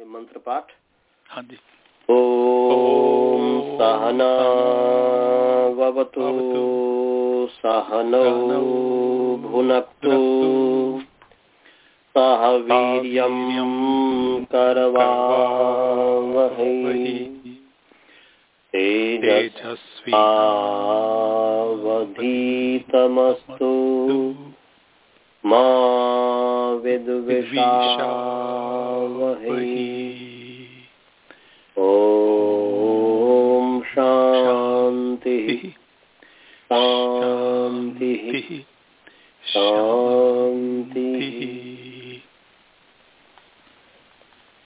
मंत्र पाठ। हाँ जी। ॐ सहनावतु सहनौ भुनक्तु। सह वीर्यं करवावहै। तेजस्वी तेजस्वावधीतमस्तु मा विद्विषावहै। ॐ शान्तिः। शान्तिः। शान्तिः।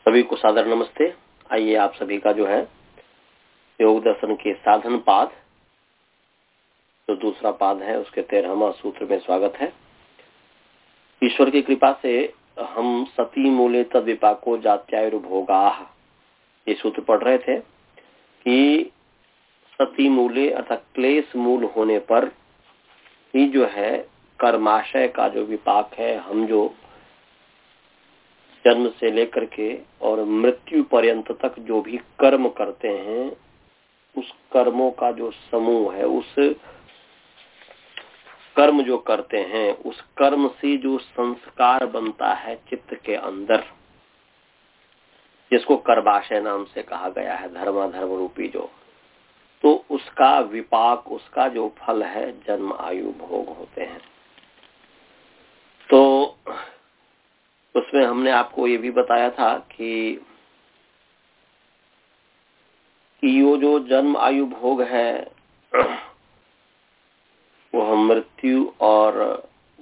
सभी को सादर नमस्ते। आइए आप सभी का जो है योग दर्शन के साधन पाद। जो दूसरा पाद है उसके तेरहवा सूत्र में स्वागत है। ईश्वर की कृपा से हम सती मूले तद विपाको ये सूत्र पढ़ रहे थे कि सती मूले अर्थात क्लेश मूल होने पर ही जो है कर्माशय का जो विपाक है, हम जो जन्म से लेकर के और मृत्यु पर्यंत तक जो भी कर्म करते हैं, उस कर्मों का जो समूह है, उस कर्म जो करते हैं, उस कर्म से जो संस्कार बनता है चित्त के अंदर, जिसको कर्माशय नाम से कहा गया है, धर्माधर्म रूपी जो तो उसका विपाक, उसका जो फल है, जन्म, आयु, भोग होते हैं। तो उसमें हमने आपको ये भी बताया था कि यो जो जन्म, आयु, भोग है वह मृत्यु और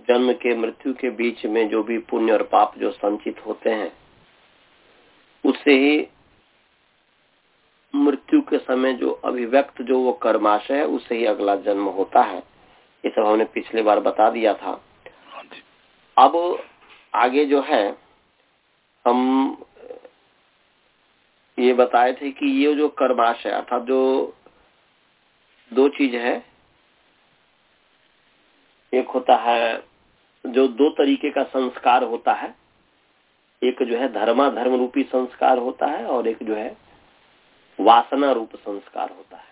जन्म के मृत्यु के बीच में जो भी पुण्य और पाप जो संचित होते हैं उससे ही मृत्यु के समय जो अभिव्यक्त जो वो कर्माशय है उससे ही अगला जन्म होता है। ये सब हमने पिछले बार बता दिया था। हाँ अब आगे जो है हम ये बताए थे कि ये जो कर्माशय अर्थात जो दो चीज़ है एक होता है, जो दो तरीके का संस्कार होता है। एक जो है धर्मा धर्म रूपी संस्कार होता है और एक जो है वासना रूप संस्कार होता है।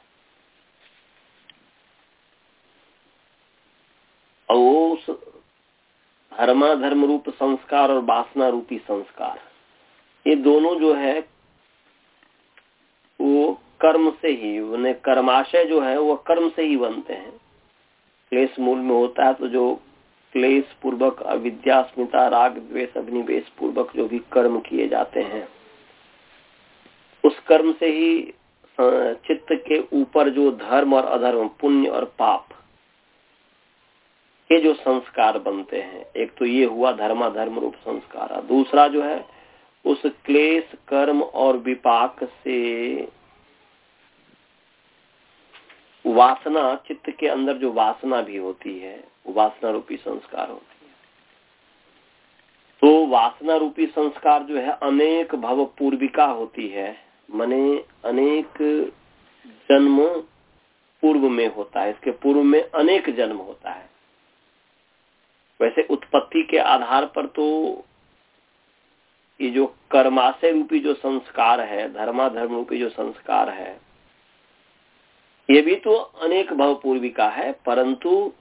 और उस धर्मा धर्म रूप संस्कार और वासना रूपी संस्कार। ये दोनों जो है, वो कर्म से ही, उन्हें कर्माशय जो है, वो कर्म से ही बनते हैं। क्लेश मूल में होता है तो जो क्लेश पूर्वक अविद्या स्मिता राग, द्वेष अग्निवेश पूर्वक जो भी कर्म किए जाते हैं, उस कर्म से ही चित्त के ऊपर जो धर्म और अधर्म, पुण्य और पाप के जो संस्कार बनते हैं, एक तो ये हुआ धर्मा धर्म रूप संस्कार दूसरा जो है, उस क्लेश, कर्म और विपाक से वासना चित्त के अंदर जो वासना भी होती है वासना रूपी संस्कार होती है। तो वासना रूपी संस्कार जो है, अनेक भव पूर्विका होती है, मने अनेक जन्म पूर्व में होता है, इसके पूर्व में अनेक जन्म होता है। वैसे उत्पत्ति के आधार पर तो ये जो कर्माशय रूपी जो संस्कार है, धर्माधर्म रूपी जो संस्कार है ये भी तो अनेक भव पूर्विका है, परंतु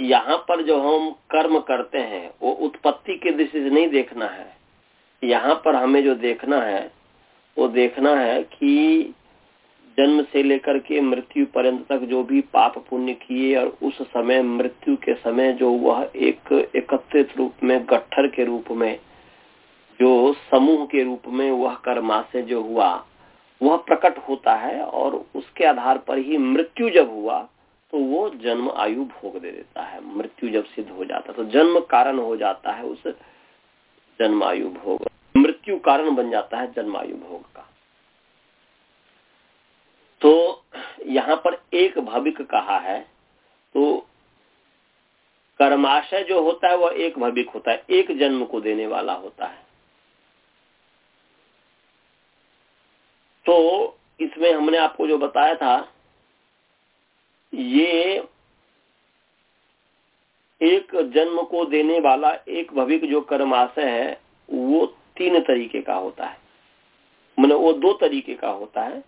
यहाँ पर जो हम कर्म करते हैं, वो उत्पत्ति के दृष्टि से नहीं देखना है। यहाँ पर हमें जो देखना है, वो देखना है कि जन्म से लेकर के मृत्यु पर्यंत तक जो भी पाप पुण्य किए और उस समय मृत्यु के समय जो वह एक एकत्रित रूप में, गट्ठर के रूप में, जो समूह के रूप में वह कर्मा से जो हुआ वह प्रकट होता है और उसके आधार पर ही मृत्यु जब हुआ तो वो जन्म आयु भोग दे देता है। मृत्यु जब सिद्ध हो जाता है तो जन्म कारण हो जाता है उस जन्म आयु भोग। मृत्यु कारण बन जाता है जन्म आयु भोग का। तो यहाँ पर एक भविक कहा है तो कर्माशय जो होता है, वह एक भविक होता है, एक जन्म को देने वाला होता है। तो इसमें हमने आपको जो बताया था, ये एक जन्म को देने वाला एक भविक जो कर्माशय है, वो तीन तरीके का होता है। मैंने वो दो तरीके का होता है।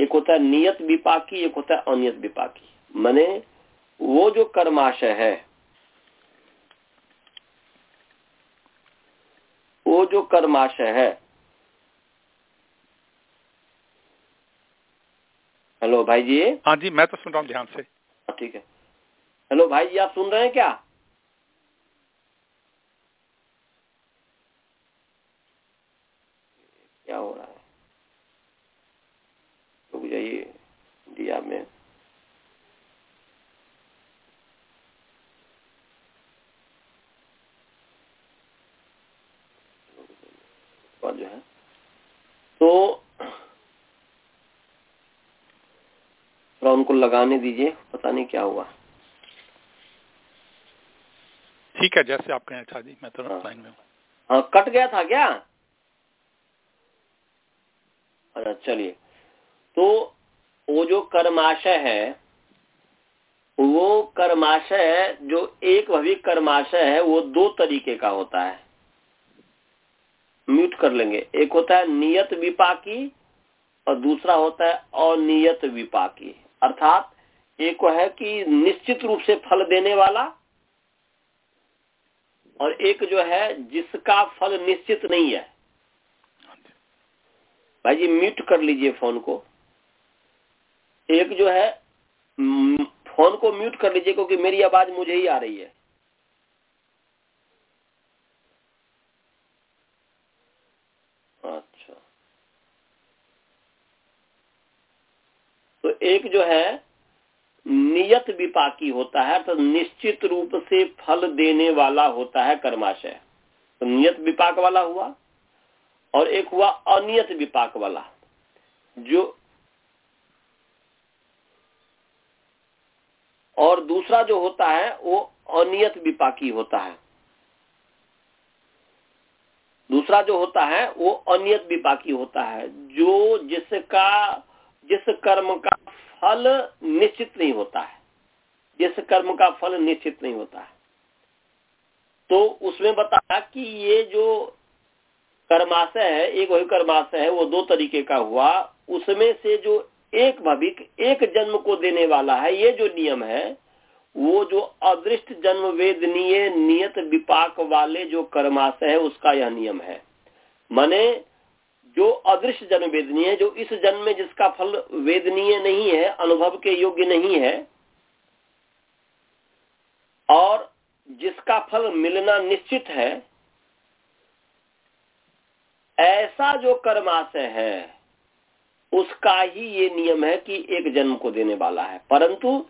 एक होता है नियत विपाकी, एक होता है अनियत विपाकी। मैंने वो जो कर्माशय है, वो जो कर्माशय है हेलो भाई जी। हाँ जी मैं तो सुन रहा हूँ ध्यान से। ठीक है। हेलो भाई जी आप सुन रहे हैं क्या? क्या हो रहा है? रुक जाइए दिया में। जो है। तो थोड़ा उनको लगाने दीजिए पता नहीं क्या हुआ। ठीक है जैसे आप कहें अच्छा जी मैं तो हाँ। लाइन में हूँ। हाँ कट गया था क्या? अच्छा चलिए। तो वो जो कर्माशय है वो कर्माशय जो एक भविक कर्माशय है वो दो तरीके का होता है। म्यूट कर लेंगे। एक होता है नियत विपाकी और दूसरा होता है अनियत विपाकी। अर्थात एक है कि निश्चित रूप से फल देने वाला और एक जो है जिसका फल निश्चित नहीं है। भाई जी, म्यूट कर लीजिए फ़ोन को। एक जो है फ़ोन को म्यूट कर लीजिए क्योंकि मेरी आवाज़ मुझे ही आ रही है अच्छा तो एक जो है, नियत विपाकी होता है तो निश्चित रूप से फल देने वाला होता है कर्माशय। तो नियत विपाक वाला हुआ और एक हुआ अनियत विपाक वाला, जो और दूसरा जो होता है, वो अनियत विपाकी होता है। दूसरा जो होता है, वो अनियत विपाकी होता है, जो जिसका, जिस कर्म का फल निश्चित नहीं होता है। जिस कर्म का फल निश्चित नहीं होता है। तो उसमें बताया कि ये जो कर्माशय है, एक वही कर्माशय है, वो दो तरीके का हुआ। उसमें से जो एक भविक, एक जन्म को देने वाला है, ये जो नियम है, वो जो अदृष्ट जन्म वेदनीय नियत विपाक वाले जो कर्माशय है, उसका यह नियम है। माने जो अदृश्य जन्म वेदनीय है, जो इस जन्म में जिसका फल वेदनीय नहीं है, अनुभव के योग्य नहीं है, और जिसका फल मिलना निश्चित है, ऐसा जो कर्माशय है, उसका ही ये नियम है कि एक जन्म को देने वाला है। परंतु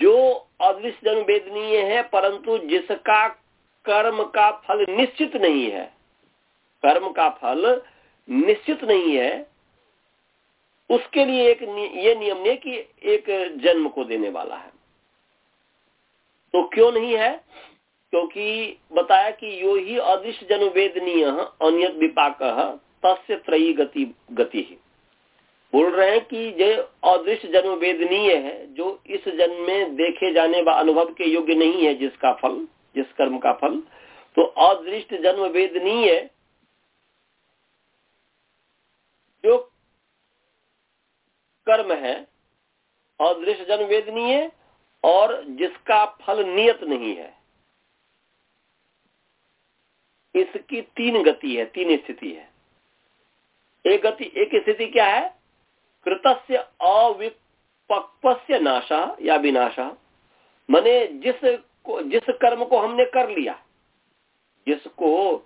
जो अदृश्य जन्म वेदनीय है, परंतु जिसका कर्म का फल निश्चित नहीं है, कर्म का फल निश्चित नहीं है, उसके लिए एक ये नियम नहीं कि एक जन्म को देने वाला है। तो क्यों नहीं है? क्योंकि बताया कि यो ही अदृश्य जन्म वेदनीय अनियत विपाक, तस्य त्रयी गति गति। ही बोल रहे हैं कि जो अदृश्य जन्म वेदनीय है, जो इस जन्म में देखे जाने व अनुभव के योग्य नहीं है जिसका फल, जिस कर्म का फल तो अदृष्ट जन्म वेदनीय जो कर्म है, अदृश्य जन्म वेदनीय और जिसका फल नियत नहीं है। इसकी तीन गति है, तीन स्थिति है। एक गति, एक स्थिति क्या है? कृतस्य अविपक्वस्य नाशा या विनाशा। मने जिस जिस कर्म को हमने कर लिया, जिसको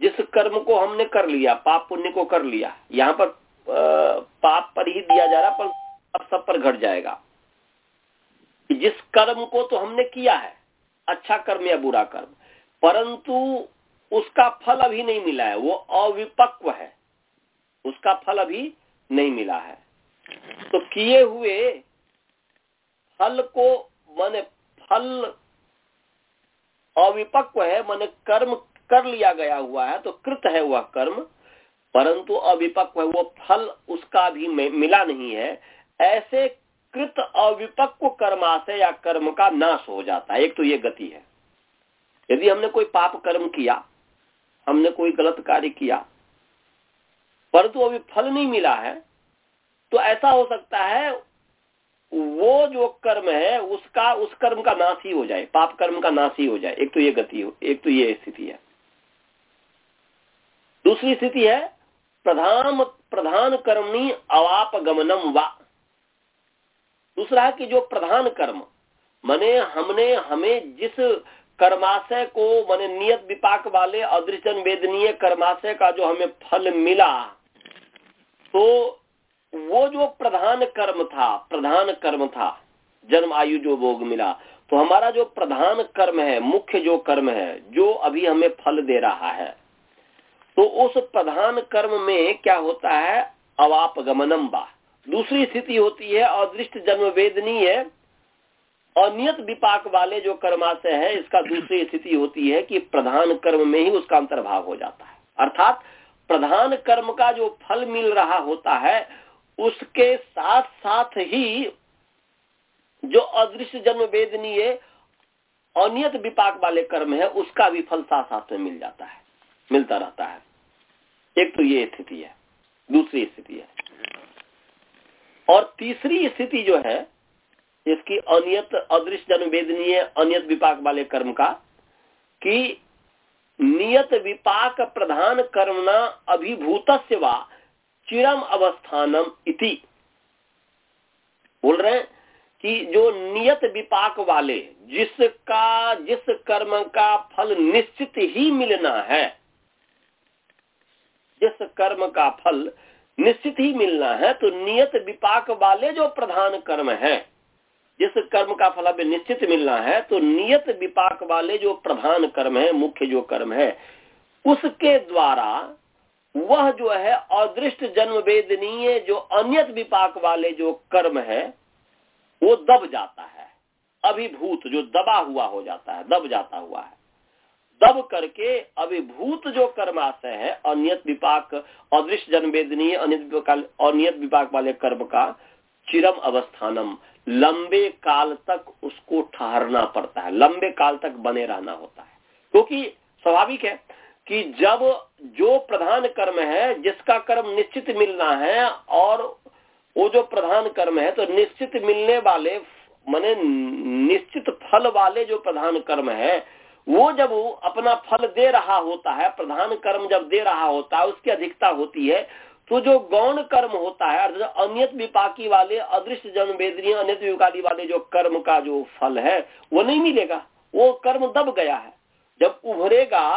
जिस कर्म को हमने कर लिया, पाप पुण्य को कर लिया, यहाँ पर पाप पर ही दिया जा रहा, पर अब सब पर घट जाएगा। जिस कर्म को तो हमने किया है अच्छा कर्म या बुरा कर्म, परंतु उसका फल अभी नहीं मिला है, वो अविपक्व है, उसका फल अभी नहीं मिला है। तो किए हुए फल को, माने फल अविपक्व है, माने कर्म कर लिया गया हुआ है तो कृत है वह कर्म, परंतु अविपक्व है, वो फल उसका भी मिला नहीं है। ऐसे कृत अविपक्व कर्माशय या कर्म का नाश हो जाता है, एक तो ये गति है। यदि हमने कोई पाप कर्म किया, हमने कोई गलत कार्य किया, परंतु अभी फल नहीं मिला है तो ऐसा हो सकता है वो जो कर्म है, उसका, उस कर्म का नाश ही हो जाए, पाप कर्म का नाश ही हो जाए। एक तो ये गति हो, एक तो ये स्थिति है। दूसरी स्थिति है, प्रधान प्रधान कर्मणी अवाप गमनम वा। दूसरा है कि जो प्रधान कर्म, मने हमने हमें जिस कर्माशय को, माने नियत विपाक वाले अदृशन वेदनीय कर्माशय का जो हमें फल मिला तो वो जो प्रधान कर्म था, प्रधान कर्म था, जन्म आयु जो भोग मिला तो हमारा जो प्रधान कर्म है, मुख्य जो कर्म है, जो अभी हमें फल दे रहा है। तो उस प्रधान कर्म में क्या होता है? अवाप गमनम बा। दूसरी स्थिति होती है, अदृष्ट जन्म वेदनीय, अनियत विपाक वाले जो कर्माशय है, इसका दूसरी स्थिति होती है कि प्रधान कर्म में ही उसका अंतर्भाव हो जाता है। अर्थात प्रधान कर्म का जो फल मिल रहा होता है, उसके साथ साथ ही जो अदृश्य जन्म वेदनीय, अनियत विपाक वाले कर्म है, उसका भी फल साथ साथ में मिल जाता है, मिलता रहता है। एक तो ये स्थिति है, दूसरी स्थिति है। और तीसरी स्थिति जो है, इसकी अनियत अदृश्य जन्म वेदनीय अनियत विपाक वाले कर्म का, कि नियत विपाक प्रधान कर्मना अभिभूत वा चिरम अवस्थानम इति। बोल रहे हैं कि जो नियत विपाक वाले, जिसका, जिस कर्म का फल निश्चित ही मिलना है जिस कर्म का फल निश्चित ही मिलना है तो नियत विपाक वाले जो प्रधान कर्म है, जिस कर्म का फल हमें निश्चित मिलना है तो नियत विपाक वाले जो प्रधान कर्म है, मुख्य जो कर्म है, उसके द्वारा वह जो है अदृष्ट जन्म वेदनीय जो अनियत विपाक वाले जो कर्म है, वो दब जाता है। अभिभूत जो दबा हुआ हो जाता है, दब जाता हुआ है। दब करके अभिभूत जो कर्माशय है, अनियत विपाक अदृश्य जन्म वेदनीय अनियत विपाक वाले कर्म का चिरम अवस्थानम। लंबे काल तक उसको ठहरना पड़ता है। लंबे काल तक बने रहना होता है। क्योंकि स्वाभाविक है कि जब जो प्रधान कर्म है, जिसका कर्म निश्चित मिलना है और वो जो प्रधान कर्म है तो निश्चित मिलने वाले, माने निश्चित फल वाले जो प्रधान कर्म है वो जब वो अपना फल दे रहा होता है प्रधान कर्म जब दे रहा होता है उसकी अधिकता होती है तो जो गौण कर्म होता है अर्थात अनियत विपाकी वाले अदृश्य जन्म वेदनीय अनियत विपाकी वाले जो कर्म का जो फल है वो नहीं मिलेगा। वो कर्म दब गया है। जब उभरेगा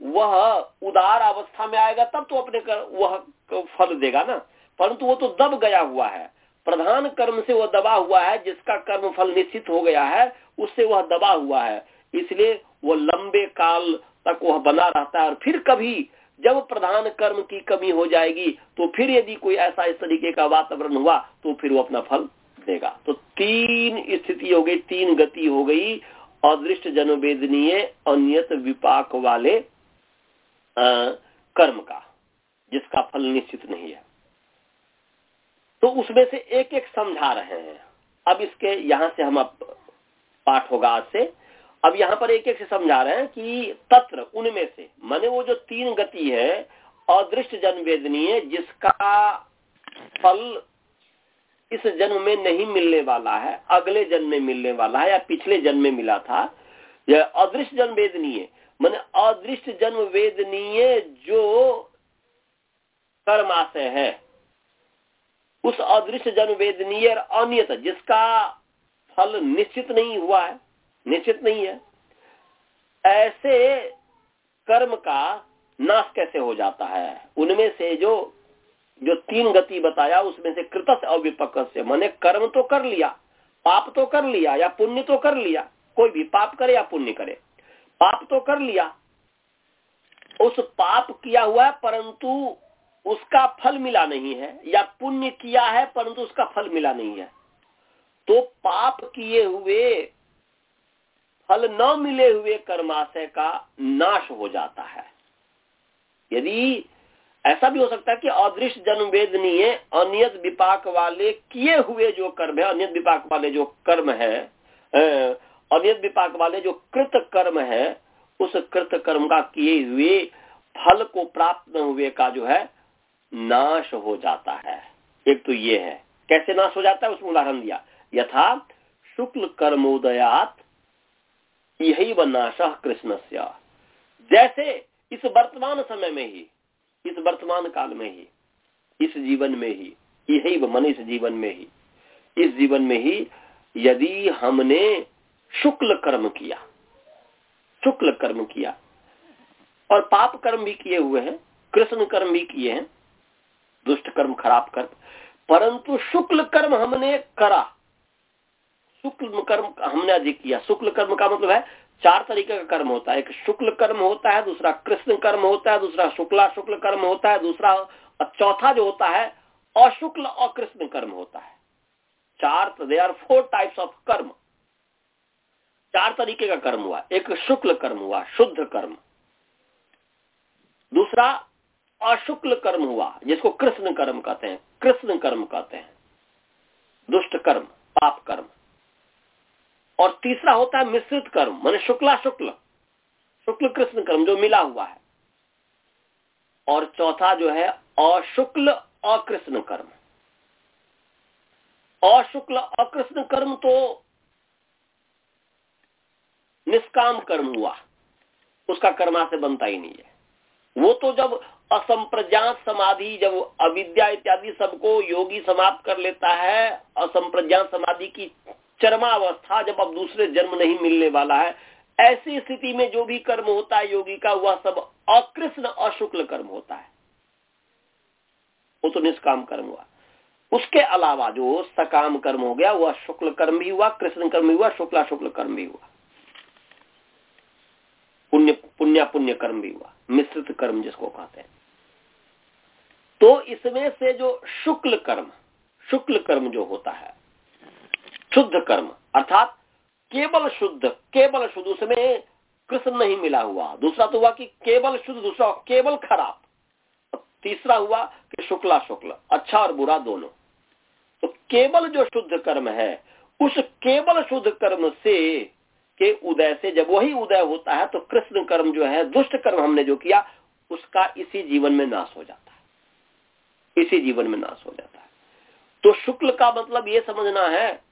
वह उदार अवस्था में आएगा तब तो अपने कर, वह फल देगा ना। परंतु वो तो दब गया हुआ है। प्रधान कर्म से वह दबा हुआ है जिसका कर्म फल निश्चित हो गया है उससे वह दबा हुआ है। इसलिए वो लंबे काल तक वह बना रहता है और फिर कभी जब प्रधान कर्म की कमी हो जाएगी तो फिर यदि कोई ऐसा इस तरीके का वातावरण हुआ तो फिर वो अपना फल देगा। तो तीन स्थिति हो गई तीन गति हो गई अदृष्ट जनवेदनीय अनियत विपाक वाले आ, कर्म का जिसका फल निश्चित नहीं है। तो उसमें से एक एक समझा रहे हैं। अब इसके यहाँ से हम अब पाठ होगा आज से। अब यहाँ पर एक एक से समझा रहे हैं कि तत्र, उनमें से, माने वो जो तीन गति है, अदृष्ट जन्म वेदनीय, जिसका फल इस जन्म में नहीं मिलने वाला है, अगले जन्म में मिलने वाला है, या पिछले जन्म में मिला था, यह अदृष्ट जन्म वेदनीय, मैंने अदृष्ट जन्म वेदनीय जो कर्माशय है, उस अदृश्य जन्म वेदनीय अनियत जिसका फल निश्चित नहीं हुआ है निश्चित नहीं है। ऐसे कर्म का नाश कैसे हो जाता है? उनमें से जो जो तीन गति बताया, उसमें से कृत अविपक से मैंने कर्म तो कर लिया, पाप तो कर लिया, या पुण्य तो कर लिया, कोई भी पाप करे या पुण्य करे। पाप तो कर लिया, उस पाप किया हुआ है, परंतु उसका फल मिला नहीं है, या पुण्य किया है, परंतु उसका फल मिला नहीं है। तो पाप किए हुए फल न मिले हुए कर्माशय का नाश हो जाता है। यदि ऐसा भी हो सकता है कि अदृश्य जन्म वेदनीय अनियत विपाक वाले किए हुए जो कर्म है, अनियत विपाक वाले जो कर्म है अनियत विपाक वाले जो कृत कर्म है, उस कृत कर्म का किए हुए फल को प्राप्त न हुए का जो है, नाश हो जाता है। एक तो ये है। कैसे नाश हो जाता है? उसमें उदाहरण दिया। यथा शुक्ल कर्मोदयात यही व नाश कृष्ण जैसे इस वर्तमान समय में ही, इस वर्तमान काल में ही, इस जीवन में ही यही मन इस जीवन में ही, इस जीवन में ही यदि हमने शुक्ल कर्म किया, शुक्ल कर्म किया, और पाप कर्म भी किए हुए हैं, कृष्ण कर्म भी किए हैं, दुष्ट कर्म खराब कर्म परंतु शुक्ल कर्म हमने करा। शुक्ल कर्म हमने अधिक किया। शुक्ल कर्म का मतलब है, चार तरीके का कर्म होता है। एक शुक्ल कर्म होता है, दूसरा कृष्ण कर्म होता है, दूसरा शुक्ला शुक्ल कर्म होता है, दूसरा चौथा जो होता है, अशुक्ल और कृष्ण कर्म होता है। चार they are four types of karma. चार तरीके का कर्म हुआ। एक शुक्ल कर्म हुआ, शुद्ध कर्म। दूसरा अशुक्ल कर्म हुआ, जिसको कृष्ण कर्म कहते हैं। कृष्ण कर्म कहते हैं। दुष्ट कर्म, पाप कर्म। और तीसरा होता है मिश्रित कर्म, मान शुक्ला शुक्ल। शुक्ल कृष्ण कर्म जो मिला हुआ है। और चौथा जो है, अशुक्ल अकृष्ण कर्म। अशुक्ल अकृष्ण कर्म तो निष्काम कर्म हुआ। उसका कर्मा से बनता ही नहीं है। वो तो जब असंप्रज्ञात समाधि, जब अविद्या इत्यादि सबको योगी समाप्त कर लेता है, असंप्रज्ञात समाधि की चरमावस्था जब अब दूसरे जन्म नहीं मिलने वाला है, ऐसी स्थिति में जो भी कर्म होता है, योगी का, वह सब अकृष्ण अशुक्ल कर्म होता है। वो तो निष्काम कर्म हुआ। उसके अलावा जो सकाम कर्म हो गया, वह शुक्ल कर्म भी हुआ, कृष्ण कर्म भी हुआ शुक्ला शुक्ल कर्म भी हुआ। पुण्य पुण्य पुण्य कर्म भी हुआ, मिश्रित कर्म जिसको कहते हैं। तो इसमें से जो शुक्ल कर्म शुक्ल कर्म जो होता है शुद्ध कर्म, अर्थात केवल शुद्ध केवल शुद्ध, उसमें कृष्ण नहीं मिला हुआ। दूसरा तो हुआ कि केवल शुद्ध, दूसरा केवल खराब। तीसरा हुआ कि शुक्ला शुक्ल अच्छा और बुरा दोनों। तो केवल जो शुद्ध कर्म है, उस केवल शुद्ध कर्म से के उदय से जब वही उदय होता है तो कृष्ण कर्म जो है, दुष्ट कर्म हमने जो किया, उसका इसी जीवन में नाश हो जाता है। इसी जीवन में नाश हो जाता है। तो शुक्ल का मतलब ये समझना है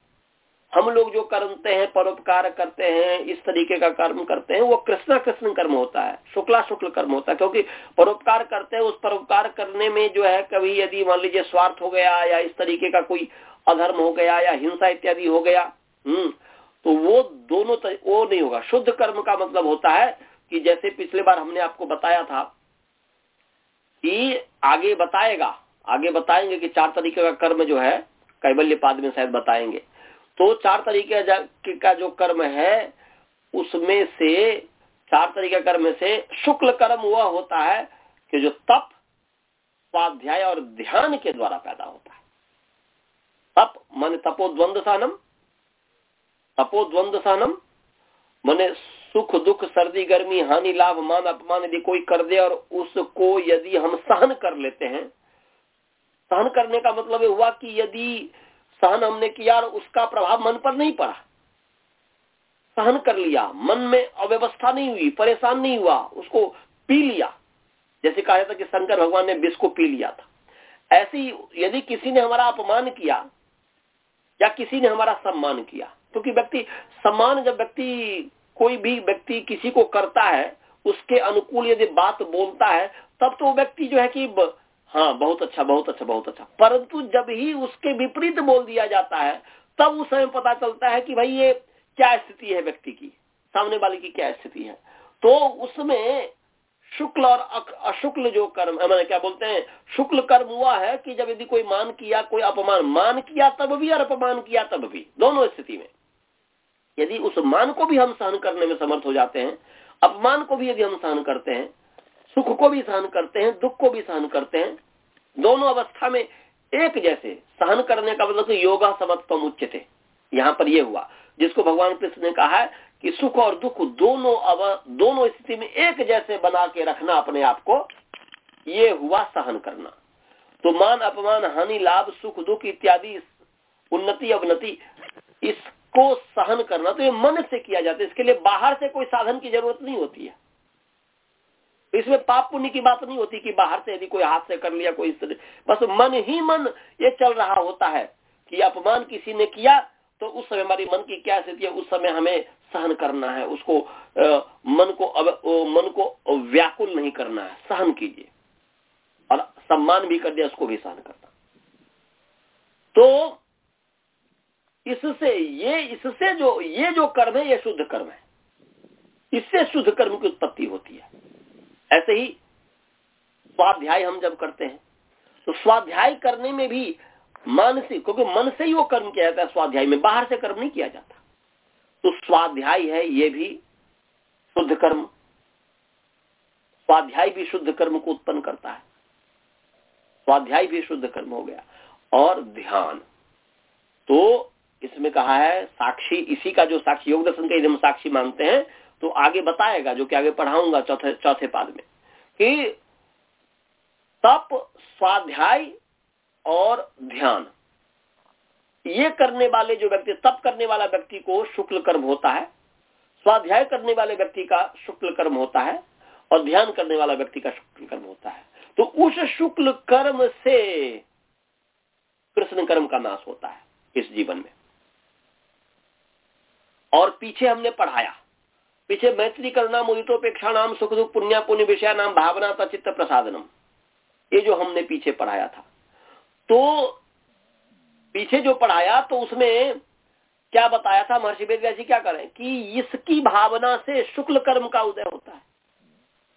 हम लोग जो करते हैं, परोपकार करते हैं, इस तरीके का कर्म करते हैं, वो कृष्णा कृष्ण कर्म होता है, शुक्ला शुक्ल कर्म होता है, क्योंकि परोपकार करते हैं, उस परोपकार करने में जो है, कभी यदि मान लीजिए स्वार्थ हो गया, या इस तरीके का कोई अधर्म हो गया, या हिंसा इत्यादि हो गया हम्म तो वो दोनों वो नहीं होगा। शुद्ध कर्म का मतलब होता है कि जैसे पिछले बार हमने आपको बताया था कि आगे बताएगा, आगे बताएँगे कि चार तरीके का कर्म जो है कैबल्य पाद में शायद बताएँगे। तो चार तरीके का जो कर्म है, उसमें से, चार तरीके कर्म से शुक्ल कर्म वह होता है कि जो तप स्वाध्याय और ध्यान के द्वारा पैदा होता है। तप मन तपोद्वंद सानम तपोद्वंद सानम मैंने सुख, दुख, सर्दी, गर्मी, हानि, लाभ, मान, अपमान, यदि कोई कर दे और उसको यदि हम सहन कर लेते हैं, सहन करने का मतलब हुआ कि यदि सहन हमने किया और उसका प्रभाव मन पर नहीं पड़ा। सहन कर लिया। मन में अव्यवस्था नहीं हुई, परेशान नहीं हुआ, उसको पी लिया। जैसे कहा जाता कि शंकर भगवान ने विष को पी लिया था। ऐसी यदि किसी ने हमारा अपमान किया या किसी ने हमारा सम्मान किया, क्योंकि तो व्यक्ति सम्मान जब व्यक्ति कोई भी व्यक्ति किसी को करता है, उसके अनुकूल यदि बात बोलता है, तब तो व्यक्ति जो है कि हाँ बहुत अच्छा बहुत अच्छा बहुत अच्छा। परंतु जब ही उसके विपरीत बोल दिया जाता है, तब उस समय पता चलता है कि भाई ये क्या स्थिति है व्यक्ति की? सामने वाले की क्या स्थिति है? तो उसमें शुक्ल और अशुक्ल जो कर्म मैंने क्या बोलते हैं, शुक्ल कर्म हुआ है कि जब यदि कोई मान किया, कोई अपमान, मान किया तब भी और अपमान किया तब भी, दोनों स्थिति में। यदि उस मान को भी हम सहन करने में समर्थ हो जाते हैं, अपमान को भी यदि हम सहन करते हैं सुख को भी सहन करते हैं, दुख को भी सहन करते हैं। दोनों अवस्था में एक जैसे, सहन करने का मतलब योगा समत्वम उच्च थे यहाँ पर यह हुआ, जिसको भगवान कृष्ण ने कहा है कि सुख और दुख दोनों अव, दोनों स्थिति में एक जैसे बना के रखना अपने आप को, ये हुआ सहन करना। तो मान, अपमान, हानि, लाभ, सुख, दुख इत्यादि, उन्नति, अवनति, इसको सहन करना तो ये मन से किया जाता है। इसके लिए बाहर से कोई साधन की ज़रूरत नहीं होती है। इसमें पाप पुण्य की बात नहीं होती कि बाहर से यदि कोई हाथ से कर लिया कोई इस बस मन ही मन ये चल रहा होता है कि अपमान किसी ने किया तो उस समय हमारी मन की क्या स्थिति है? उस समय हमें सहन करना है। उसको आ, मन को अब मन को व्याकुल नहीं करना है। सहन कीजिए। और सम्मान भी कर दिया उसको भी सहन करना। तो इससे ये इससे जो ये जो कर्म है ये शुद्ध कर्म है। इससे शुद्ध कर्म की उत्पत्ति होती है। ऐसे ही स्वाध्याय हम जब करते हैं तो स्वाध्याय करने में भी मानसिक, क्योंकि मन से ही वो कर्म किया जाता है स्वाध्याय में, बाहर से कर्म नहीं किया जाता। तो स्वाध्याय है, ये भी शुद्ध कर्म, स्वाध्याय भी शुद्ध कर्म को उत्पन्न करता है। स्वाध्याय भी शुद्ध कर्म हो गया। और ध्यान तो इसमें कहा है, साक्षी, इसी का जो साक्षी, योग दर्शन का हम साक्षी मानते हैं तो आगे बताएगा, जो कि आगे पढ़ाऊँगा चौथे चौथे पाद में, कि तप, स्वाध्याय और ध्यान, ये करने वाले जो व्यक्ति, तप करने वाला व्यक्ति को शुक्ल कर्म होता है, स्वाध्याय करने वाले व्यक्ति का शुक्ल कर्म होता है, और ध्यान करने वाला व्यक्ति का शुक्ल कर्म होता है। तो उस शुक्ल कर्म से कृष्ण कर्म का नाश होता है इस जीवन में। और पीछे हमने पढ़ाया पीछे मैत्री करुणा मुदितोपेक्षा नाम सुख दुख पुण्य पुण्य विषय नाम भावना था चित्त प्रसादनम। ये जो हमने पीछे पढ़ाया था। तो पीछे जो पढ़ाया तो उसमें क्या बताया था महर्षि वेद व्यासी क्या करें? कि इसकी भावना से शुक्ल कर्म का उदय होता है।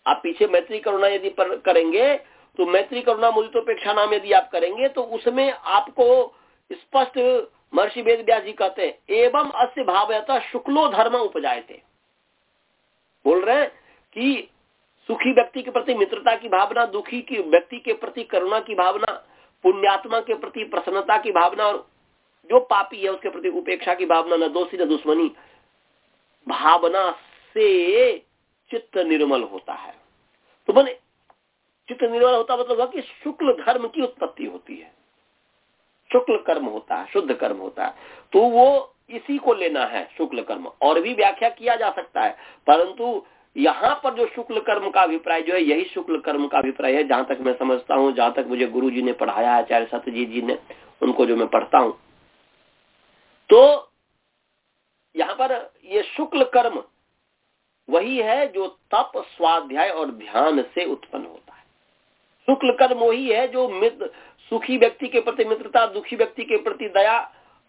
आप पीछे मैत्री करुणा यदि करेंगे तो मैत्री करुणा मुदितोपेक्षा नाम यदि आप करेंगे तो उसमें आपको स्पष्ट महर्षि वेद व्यास कहते हैं, एवं अस्य भावयता शुक्लो धर्म उपजाए थे बोल रहे हैं कि सुखी व्यक्ति के प्रति मित्रता की भावना, दुखी की व्यक्ति के प्रति करुणा की भावना, पुण्यात्मा के प्रति प्रसन्नता की भावना और जो पापी है उसके प्रति उपेक्षा की भावना, न दोषी, न दुश्मनी, भावना से चित्त निर्मल होता है। तो बने चित्त निर्मल होता मतलब कि शुक्ल धर्म की उत्पत्ति होती है। शुक्ल कर्म होता है, शुद्ध कर्म होता है। तो वो इसी को लेना है शुक्ल कर्म और भी व्याख्या किया जा सकता है। परंतु यहाँ पर जो शुक्ल कर्म का अभिप्राय, जो है यही शुक्ल कर्म का अभिप्राय है। जहाँ तक मैं समझता हूँ, जहाँ तक मुझे गुरु जी ने पढ़ाया है आचार्य सत्यजीत जी ने, उनको जो मैं पढ़ता हूँ। तो यहाँ पर ये शुक्ल कर्म वही है जो तप, स्वाध्याय और ध्यान से उत्पन्न होता है। शुक्ल कर्म वही है जो मित्र सुखी व्यक्ति के प्रति मित्रता, दुखी व्यक्ति के प्रति दया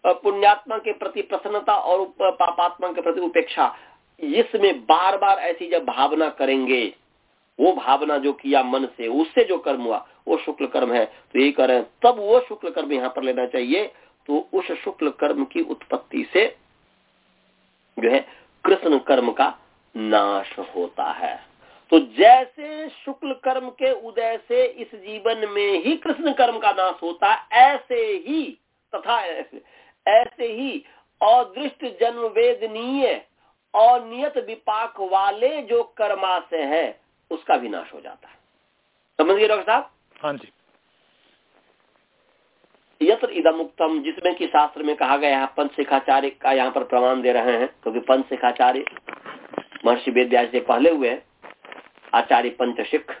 पुण्यात्मा के प्रति प्रसन्नता और पापात्मा के प्रति उपेक्षा। इसमें बार बार ऐसी जब भावना करेंगे, वो भावना जो किया मन से, उससे जो कर्म हुआ, वो शुक्ल कर्म है। तो यही करें तब वो शुक्ल कर्म यहाँ पर लेना चाहिए। तो उस शुक्ल कर्म की उत्पत्ति से जो है, कृष्ण कर्म का नाश होता है। तो जैसे शुक्ल कर्म के उदय से इस जीवन में ही कृष्ण कर्म का नाश होता है ऐसे ही तथा ऐसे ऐसे ही अदृष्ट जन्म वेदनीय और नियत विपाक वाले जो कर्माशय है उसका विनाश हो जाता है। समझ गए डॉक्टर साहब? हाँ जी। यत्र इदम उत्तम जिसमें कि शास्त्र में कहा गया है पंचशिखाचार्य का यहाँ पर प्रमाण दे रहे हैं क्योंकि पंचशिखाचार्य महर्षि वेद से पहले हुए आचार्य पंचशिख।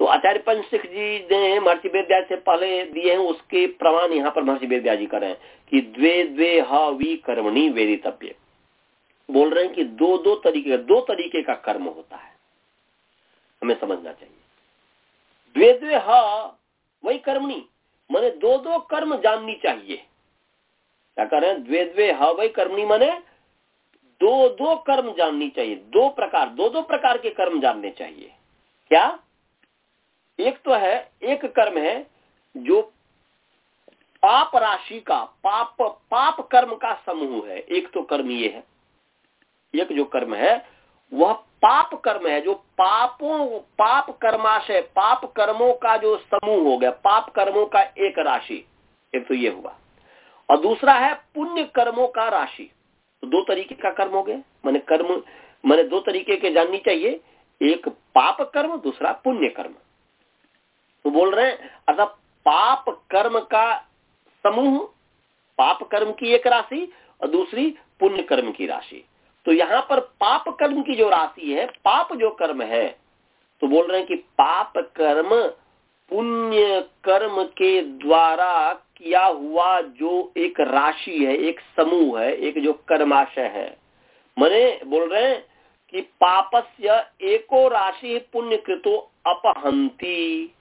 तो आचार्य पंचशिख जी ने महर्षि वेद से पहले दिए हैं, उसके प्रमाण यहाँ पर महर्षि वेद जी कर रहे हैं कि द्वे द्वे हवी कर्मणी वेदितव्य। बोल रहे हैं कि दो दो तरीके दो तरीके का कर्म होता है। हमें समझना चाहिए। द्वे द्वे वही कर्मणी, मैंने दो दो कर्म जाननी चाहिए। क्या कर रहे हैं? द्वे द्वे वही कर्मणी, मैंने दो दो कर्म जाननी चाहिए। दो प्रकार, दो दो प्रकार के कर्म जानने चाहिए। क्या? एक तो है, एक कर्म है जो पाप राशि का, पाप पाप कर्म का समूह है। एक तो कर्म ये है। एक जो कर्म है, वह पाप कर्म है जो पापों, पाप कर्माशय, पाप कर्मों का जो समूह हो गया, पाप कर्मों का एक राशि। एक तो ये हुआ। और दूसरा है पुण्य कर्मों का राशि। तो दो तरीके का कर्म हो गया। मैंने कर्म, मैंने दो तरीके के जाननी चाहिए। एक पाप कर्म, दूसरा पुण्य कर्म। तो बोल रहे हैं अर्थात पाप कर्म का समूह, पाप कर्म की एक राशि और दूसरी पुण्य कर्म की राशि। तो यहाँ पर पाप कर्म की जो राशि है, पाप जो कर्म है तो बोल रहे हैं कि पाप कर्म पुण्य कर्म के द्वारा किया हुआ जो एक राशि है, एक समूह है, एक जो कर्माशय है। मने बोल रहे हैं कि पापस्य एको राशि पुण्य कृतो अपहंती।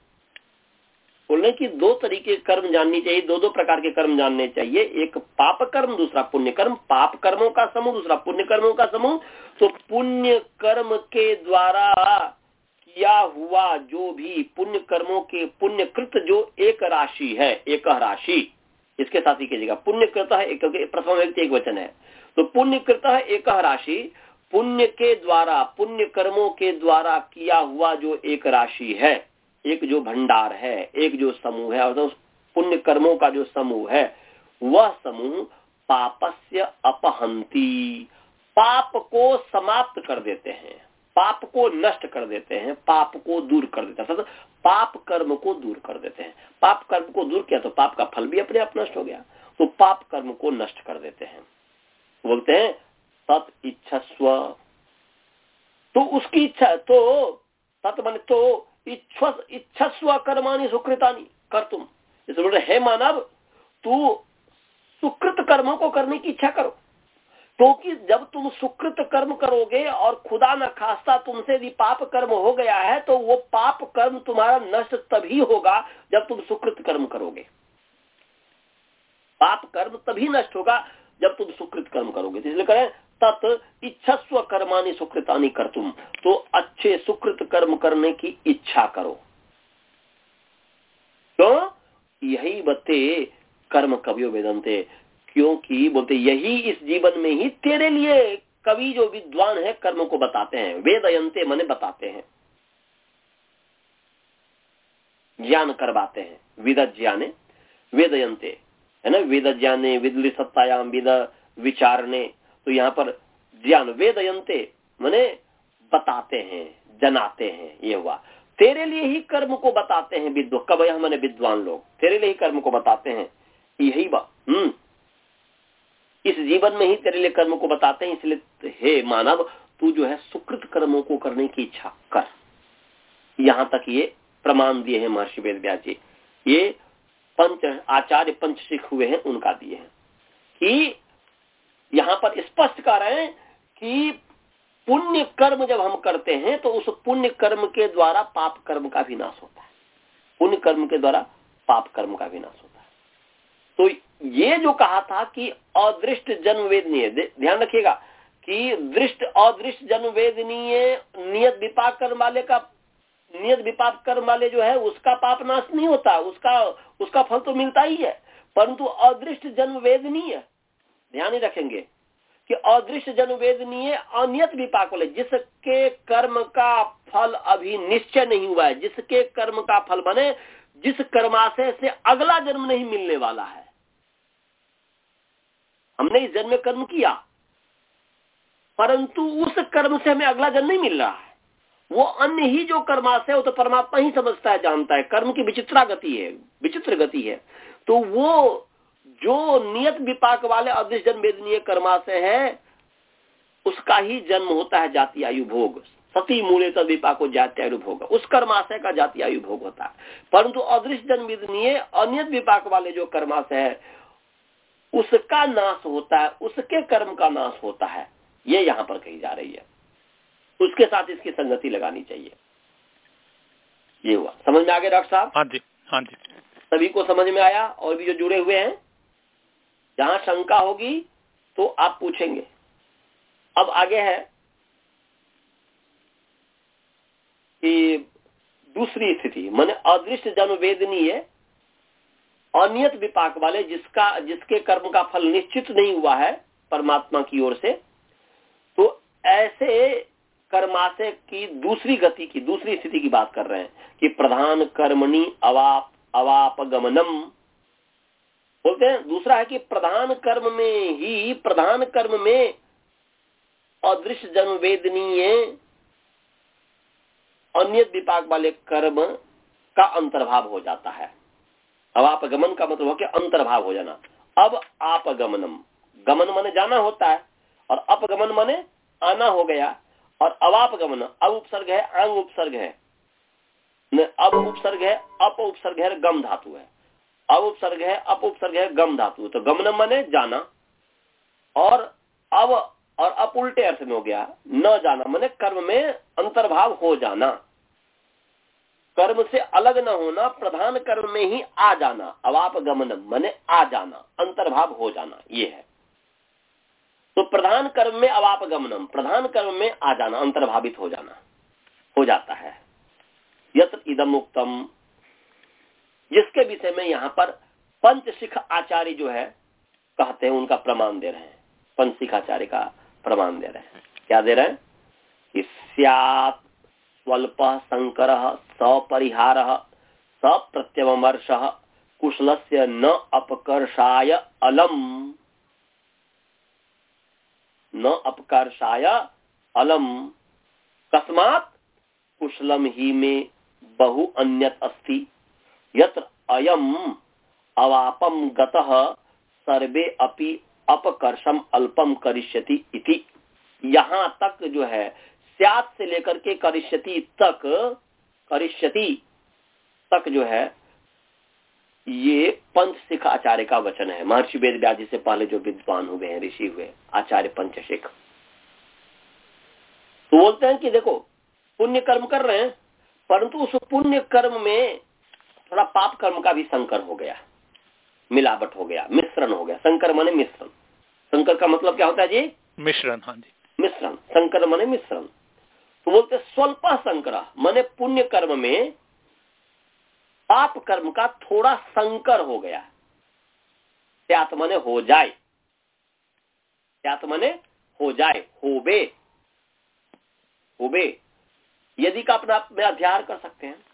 बोल रहे कि दो तरीके कर्म जाननी चाहिए, दो दो प्रकार के कर्म जानने चाहिए। एक पाप कर्म, दूसरा पुण्य कर्म। पाप कर्मों का समूह, दूसरा पुण्य कर्मों का समूह। तो पुण्य कर्म के द्वारा किया हुआ जो भी पुण्य कर्मों के पुण्य कृत जो एक राशि है, एक राशि, इसके साथ ही कीजिएगा। पुण्य कृत है क्योंकि प्रथम व्यक्ति एक वचन है। तो पुण्य कृत है, एक राशि। पुण्य के द्वारा, पुण्य कर्मों के द्वारा किया हुआ जो एक राशि है एक जो भंडार है, एक जो समूह है और पुण्य कर्मों का जो समूह है, वह समूह पापस्य अपहंती, पाप को समाप्त कर देते हैं, पाप को नष्ट कर देते हैं, पाप को दूर कर देते हैं पाप कर्म को दूर कर देते हैं। पाप कर्म को दूर किया तो पाप का फल भी अपने आप नष्ट हो गया तो पाप कर्म को नष्ट कर देते हैं। बोलते हैं, तत् इच्छा स्व तो उसकी इच्छा तो तत् मन तो इच्छा स्व कर्मानी सुकृतानी कर तुम जैसे बोल रहे, हे मानव, तू सुकृत कर्मों को करने की इच्छा करो। क्योंकि तो जब तुम सुकृत कर्म करोगे और खुदा न खास्ता तुमसे यदि पाप कर्म हो गया है तो वो पाप कर्म तुम्हारा नष्ट तभी होगा जब तुम सुकृत कर्म करोगे। पाप कर्म तभी नष्ट होगा जब तुम सुकृत कर्म करोगे। इसलिए कहें तत् इच्छस्व कर्मानी सुकृतानी कर तुम तो अच्छे सुकृत कर्म करने की इच्छा करो। क्यों तो यही बते कर्म कवियो वेदंते, क्योंकि बोलते यही इस जीवन में ही तेरे लिए कवि जो विद्वान है, कर्म को बताते हैं। वेदयंते मने बताते हैं। ज्ञान करवाते हैं। विद ज्ञाने वेदयंते, है ना? वेद ज्ञाने विदली सत्तायाम विद विचारने तो यहाँ पर ज्ञान वेदयंते मने बताते हैं, जनाते हैं, ये हुआ। तेरे लिए ही कर्म को बताते हैं विद्व, कब मैंने विद्वान लोग? तेरे लिए ही कर्म को बताते हैं। यही बात हम्म। इस जीवन में ही तेरे लिए कर्म को बताते हैं, इसलिए हे मानव, तू जो है सुकृत कर्मों को करने की इच्छा कर। यहाँ तक ये प्रमाण दिए हैं महर्षि वेद जी। ये पंच आचार्य पंच सिख हुए हैं, उनका दिए हैं। कि यहाँ पर स्पष्ट कर रहे हैं कि पुण्य कर्म जब हम करते हैं तो उस पुण्य कर्म के द्वारा पाप कर्म का भी नाश होता है। पुण्य कर्म के द्वारा पाप कर्म का भी नाश होता है। तो ये जो कहा था कि अदृष्ट जन्म वेदनीय ध्यान रखिएगा कि दृष्ट, अदृष्ट जन्म वेदनीय नियत विपाक कर्म वाले का, नियत विपाक कर्म वाले जो है, उसका पाप नाश नहीं होता, उसका उसका फल तो मिलता ही है। परंतु अदृष्ट जन्म वेदनीय ध्यान ही रखेंगे कि अदृश्य जन्म वेदनीय अनियत विपाक वाले जिसके कर्म का फल अभी निश्चय नहीं हुआ है, जिसके कर्म का फल बने, जिस कर्माशय से अगला जन्म नहीं मिलने वाला है। हमने इस जन्म में कर्म किया, परंतु उस कर्म से हमें अगला जन्म नहीं मिल रहा है। वो अन्य ही जो कर्माशय वो तो परमात्मा ही समझता है, जानता है। कर्म की विचित्रा गति है, विचित्र गति है। तो वो जो नियत विपाक वाले अदृश्य जन्म वेदनीय कर्माशय है उसका ही जन्म होता है जाति आयु भोग। सती मूल्य तद विपाको जाति आयु भोग। उस कर्माशय का जाति आयु भोग होता है। परंतु अदृश्य जन्म वेदनीय अनियत विपाक वाले जो कर्माशय है उसका नाश होता है उसके कर्म का नाश होता है। ये यहाँ पर कही जा रही है। उसके साथ इसकी संगति लगानी चाहिए। ये हुआ। समझ में आ गया डॉक्टर साहब? हाँ जी हाँ जी। सभी को समझ में आया और भी जो जुड़े हुए हैं जहाँ शंका होगी तो आप पूछेंगे। अब आगे है कि दूसरी स्थिति, मैंने अदृष्ट जन्म वेदनीय, अनियत विपाक वाले जिसका, जिसके कर्म का फल निश्चित नहीं हुआ है परमात्मा की ओर से तो ऐसे कर्माशय की दूसरी गति की, दूसरी स्थिति की बात कर रहे हैं कि प्रधान कर्मणि अवाप अवाप गमनम बोलते हैं दूसरा है कि प्रधान कर्म में ही, प्रधान कर्म में अदृश्य जन्म वेदनीय अन्य विपाक वाले कर्म का अंतर्भाव हो जाता है। अब आप गमन का मतलब हो कि अंतर्भाव हो जाना। अब आप गमनम गमन माने जाना होता है और अपगमन माने आना हो गया। और अवाप गमन अब उपसर्ग है आंग उपसर्ग है। अब उपसर्ग है, अप उपसर्ग है गम धातु है। अब उपसर्ग है अप उपसर्ग है, गम धातु। तो गमन मने जाना। और अब और अप उल्टे अर्थ में हो गया, न जाना। मने कर्म में अंतर्भाव हो जाना। कर्म से अलग न होना, प्रधान कर्म में ही आ जाना। अवाप गमनम मने आ जाना, अंतर्भाव हो जाना, ये है। तो प्रधान कर्म में अवाप गमनम, प्रधान कर्म में आ जाना, अंतर्भावित हो जाना, हो जाता है। यत्र इदम उक्तम जिसके विषय में यहाँ पर पंचशिख आचार्य जो है, कहते हैं, उनका प्रमाण दे रहे हैं। पंचशिख आचार्य का प्रमाण दे रहे हैं। क्या दे रहे हैं? कि स्वल्प संकर सपरिहार सप्रत्यमर्श कुशल से न अपकर्षाय अलम। न अपकर्षाय अलम। कस्मात कुशलम ही में बहु अन्यत अस्ति। यत्र अयम अवापम गतः सर्वे अपि अपकर्षम अल्पम करिष्यति इति। यहाँ तक जो है, स्यात से लेकर के करिष्यति तक करिष्यति तक जो है, ये पंच सिख आचार्य का वचन है। महर्षि वेद व्याधि से पहले जो विद्वान हुए हैं, ऋषि हुए आचार्य पंचशिख तो बोलते हैं कि देखो, पुण्य कर्म कर रहे हैं, परंतु उस पुण्य कर्म में थोड़ा पाप कर्म का भी संकर हो गया मिलावट हो गया मिश्रण हो गया। संकर माने मिश्रण। संकर का मतलब क्या होता है जी? मिश्रण हाँ जी। मिश्रण। संकर माने मिश्रण। तो बोलते स्वल्प संकर माने पुण्य कर्म में पाप कर्म का थोड़ा संकर हो गया। त्यात मने हो जाए। त्यात मने हो जाए होबे होबे यदि का अपना में अध्यार कर सकते हैं।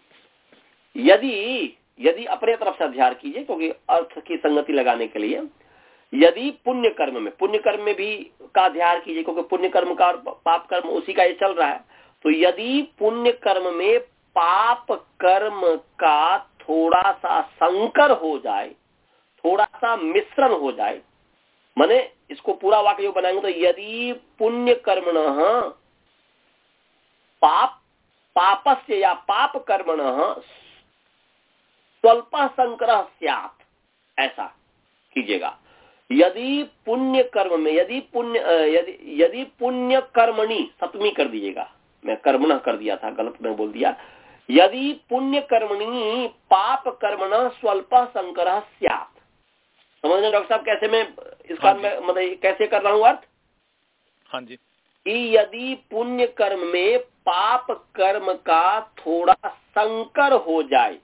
यदि यदि अपने तरफ़ से अध्यार कीजिए, क्योंकि अर्थ की संगति लगाने के लिए, यदि पुण्य कर्म में पुण्य कर्म में भी का अध्यार कीजिए, क्योंकि पुण्य कर्म का और पाप कर्म उसी का ये चल रहा है तो यदि पुण्य कर्म में पाप कर्म का थोड़ा सा संकर हो जाए थोड़ा सा मिश्रण हो जाए, माने इसको पूरा वाक्य बनाएँगे तो यदि पुण्य कर्मण पाप, पापस्य या पाप कर्मण स्वल्प संकर सियात। ऐसा कीजिएगा। यदि पुण्य कर्म में यदि पुण्य यदि यदि पुण्य कर्मणी सप्तमी कर दीजिएगा। मैं कर्मण कर दिया था गलत मैं बोल दिया। यदि पुण्य कर्मणी पाप कर्मण स्वल्प संकर सियात। समझ रहे डॉक्टर साहब कैसे मैं इसका हाँ। मैं मतलब कैसे कर रहा हूँ अर्थ? हाँ जी। यदि पुण्य कर्म में पाप कर्म का थोड़ा संकर हो जाए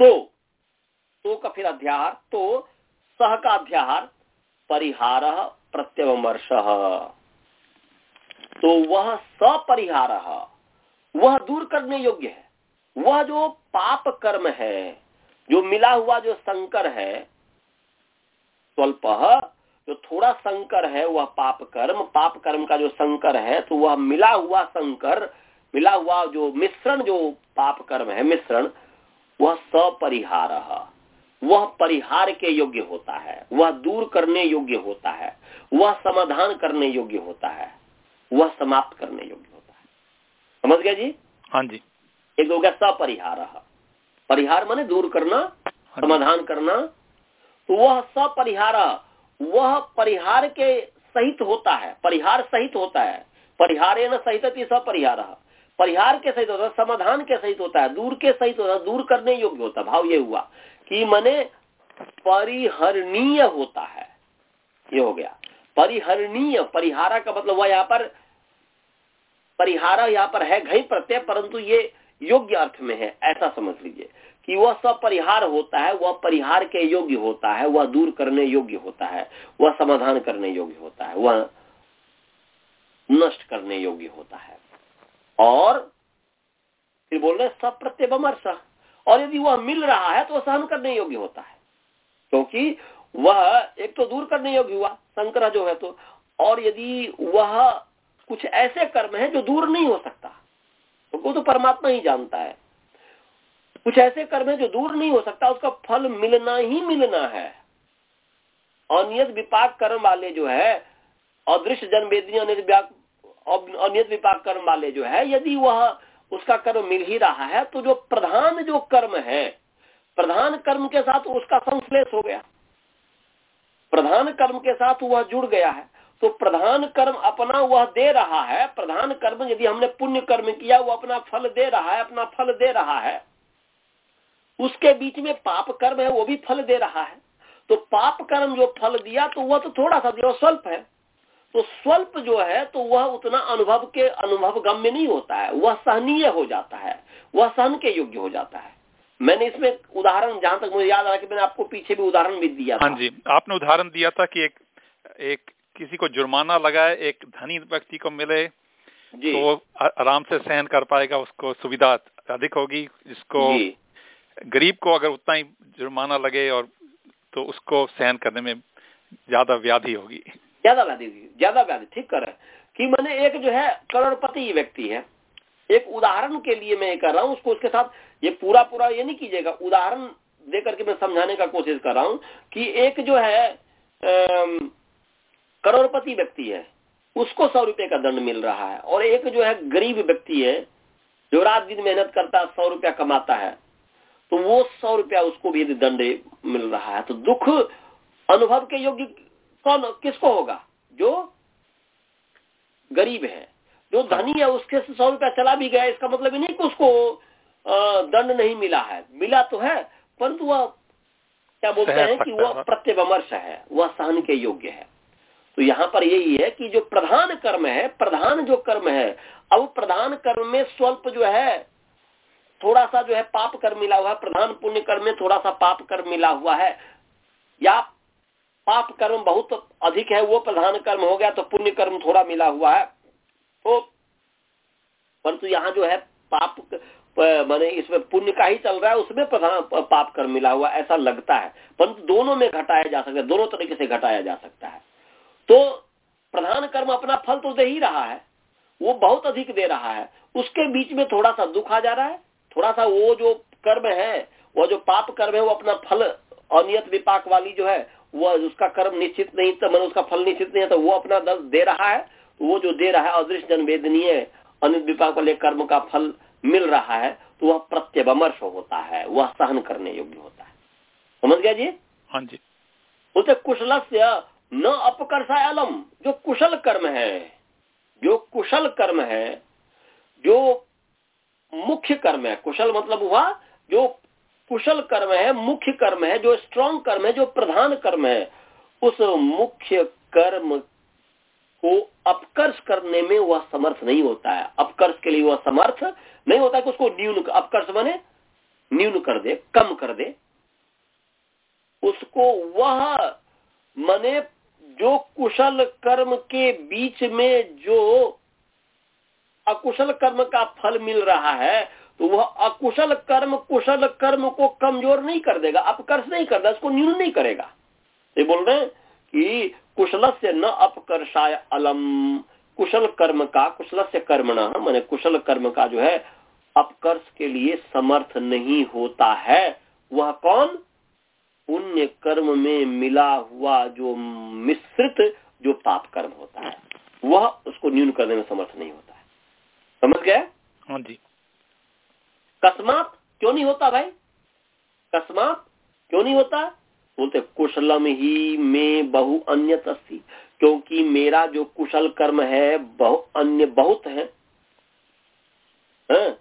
तो तो का फिर अध्याहार तो सह का अध्याहार, परिहार प्रत्यवमर्श। तो वह सपरिहार, वह दूर करने योग्य है। वह जो पाप कर्म है, जो मिला हुआ जो संकर है, स्वल्प, जो थोड़ा संकर है, वह पाप कर्म पाप कर्म का जो संकर है तो वह मिला हुआ संकर, मिला हुआ जो मिश्रण, जो पाप कर्म है, मिश्रण वह सपरिहार। वह परिहार के योग्य होता है। वह दूर करने योग्य होता है। वह समाधान करने योग्य होता है। वह समाप्त करने योग्य होता है। समझ गया जी? हाँ जी। एक हो गया सपरिहार। परिहार माने दूर करना हाँ समाधान करना। तो वह सपरिहार वह परिहार के सहित होता है। परिहार सहित होता है। परिहारे न सहित सपरिहार। परिहार के सहित होता है, समाधान के सहित होता है, दूर के सहित होता है, दूर करने योग्य होता भाव ये हुआ कि मने परिहरणीय होता है। ये हो गया। परिहरणीय, परिहारा का मतलब हुआ यहाँ पर, परिहारा यहाँ पर है घई प्रत्यय, परंतु ये योग्य अर्थ में है, ऐसा समझ लीजिए कि वह सब परिहार होता है, वह परिहार के योग्य होता है, वह दूर करने योग्य होता है, वह समाधान करने योग्य होता है, वह नष्ट करने योग्य होता है। और फिर बोल रहे सब प्रत्यवमर्श और यदि वह मिल रहा है तो वह सहन करने योग्य होता है। क्योंकि वह एक तो दूर करने योग्य हुआ संकर जो है तो। और यदि वह कुछ ऐसे कर्म है जो दूर नहीं हो सकता तो, तो परमात्मा ही जानता है। कुछ ऐसे कर्म है जो दूर नहीं हो सकता उसका फल मिलना ही मिलना है। अनियत विपाक कर्म वाले जो है अदृश्य जन वेदनी अनियत विपाक कर्म वाले जो है, यदि वह उसका कर्म मिल ही रहा है तो जो प्रधान जो कर्म है, प्रधान कर्म के साथ उसका संश्लेष हो गया। प्रधान कर्म के साथ वह जुड़ गया है तो प्रधान कर्म अपना वह दे रहा है, प्रधान कर्म यदि हमने पुण्य कर्म किया, वो अपना फल दे रहा है, अपना फल दे रहा है। उसके बीच में पाप कर्म है, वो भी फल दे रहा है। तो पाप कर्म जो फल दिया तो वह तो थोड़ा सा दिया स्वल्प है। तो स्वल्प जो है तो वह उतना अनुभव के अनुभव गम में नहीं होता है। वह सहनीय हो जाता है। वह सहन के योग्य हो जाता है। मैंने इसमें उदाहरण जहाँ तक मुझे याद आ कि मैंने आपको पीछे भी उदाहरण भी दिया हाँ जी आपने उदाहरण दिया था कि एक एक किसी को जुर्माना लगाए एक धनी व्यक्ति को मिले जी। तो आराम से सहन कर पाएगा उसको सुविधा अधिक होगी जिसको गरीब को अगर उतना ही जुर्माना लगे और तो उसको सहन करने में ज़्यादा व्याधि होगी। ज़्यादा व्याधि ज़्यादा व्याधि ठीक कर कि मैंने एक जो है करोड़पति व्यक्ति है। एक उदाहरण के लिए मैं कर रहा हूँ, उसको उसके साथ ये पूरा पूरा ये नहीं कीजिएगा, उदाहरण दे करके मैं समझाने का कोशिश कर रहा हूँ कि एक जो है करोड़पति व्यक्ति है, उसको सौ रुपए का दंड मिल रहा है, और एक जो है गरीब व्यक्ति है, जो रात दिन मेहनत करता है सौ रुपया कमाता है तो वो सौ रुपया उसको भी यदि दंड मिल रहा है तो दुख अनुभव के योग्य कौन किसको होगा? जो गरीब है जो धनी है उसके से सौ रुपया चला भी गया इसका मतलब नहीं कि उसको दंड नहीं मिला है। मिला तो है परंतु वह क्या बोलते हैं कि वह प्रत्यवमर्श है वह सहन के योग्य है। तो यहाँ पर यही है कि जो प्रधान कर्म है प्रधान जो कर्म है अब प्रधान कर्म में स्वल्प जो है थोड़ा सा जो है पाप कर मिला हुआ है प्रधान पुण्य कर्म में थोड़ा सा पाप कर मिला हुआ है या पाप कर्म बहुत अधिक है, वो प्रधान कर्म हो गया तो पुण्य कर्म थोड़ा मिला हुआ है। तो परंतु यहाँ जो है पाप मैंने इसमें पुण्य का ही चल रहा है, उसमें प्रधान पाप कर्म मिला हुआ ऐसा लगता है। परंतु दोनों में घटाया जा सकता है, दोनों तरीके से घटाया जा सकता है। तो प्रधान कर्म अपना फल तो दे ही रहा है, वो बहुत अधिक दे रहा है, उसके बीच में थोड़ा सा दुख आ जा रहा है थोड़ा सा वो जो कर्म है, वो जो पाप कर्म है, वो अपना फल, अनियत विपाक वाली जो है वो उसका कर्म निश्चित नहीं तो मैंने उसका फल निश्चित नहीं है तो वो अपना दल दे रहा है वो जो दे रहा है अदृश्य जन वेदनीय अनित विपाक वाले कर्म का फल मिल रहा है तो वह प्रत्यवमर्श होता है वह सहन करने योग्य होता है। समझ गया जी? हाँ जी। उसे कुशल से न अपकर्षाय अलम जो कुशल कर्म है जो कुशल कर्म है जो मुख्य कर्म है कुशल मतलब हुआ जो कुशल कर्म है, मुख्य कर्म है, जो स्ट्रांग कर्म है, जो प्रधान कर्म है, उस मुख्य कर्म को अपकर्ष करने में वह समर्थ नहीं होता है। अपकर्ष के लिए वह समर्थ नहीं होता कि उसको न्यून, अपकर्ष बने, न्यून कर दे, कम कर दे। उसको वह मने जो कुशल कर्म के बीच में जो अकुशल कर्म का फल मिल रहा है तो वह अकुशल कर्म, कुशल कर्म को कमज़ोर नहीं कर देगा, अपकर्ष नहीं कर देगा उसको न्यून नहीं करेगा। ये बोल रहे कि कुशल से न अपकर्षाय अलम। कुशल कर्म का कुशल से कर्म न, मैंने कुशल कर्म का जो है, अपकर्ष के लिए समर्थ नहीं होता है। वह कौन? पुण्य कर्म में मिला हुआ जो मिश्रित, जो पाप कर्म होता है। वह उसको न्यून करने में समर्थ नहीं होता है। समझ गए? हाँ जी। कस्मात क्यों नहीं होता भाई? कस्मात क्यों नहीं होता? बोलते, कुशलम ही में बहु अन्य क्योंकि मेरा जो कुशल कर्म है, बहु अन्य बहुत है। हाँ?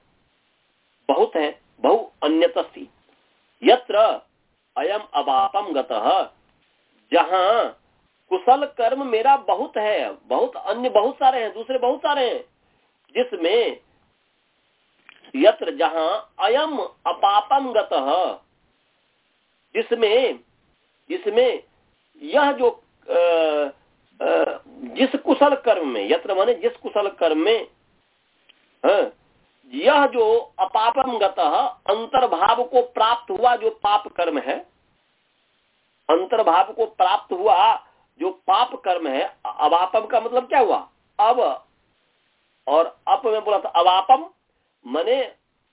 बहुत है, बहु अन्य यत्र अयम अबापम जहाँ कुशल कर्म मेरा बहुत है, बहुत अन्य बहुत सारे हैं, दूसरे बहुत सारे हैं, जिसमें यत्र जहाँ अयम अपापम जिसमें जिसमें यह जो आ, आ, जिस कुशल कर्म में यत्र माने जिस कुशल कर्म में हाँ, यह जो अपापम गत अंतर्भाव को प्राप्त हुआ जो पाप कर्म है अंतर्भाव को प्राप्त हुआ जो पाप कर्म है अवापम का मतलब क्या हुआ? अब और अप में बोला था अवापम। मने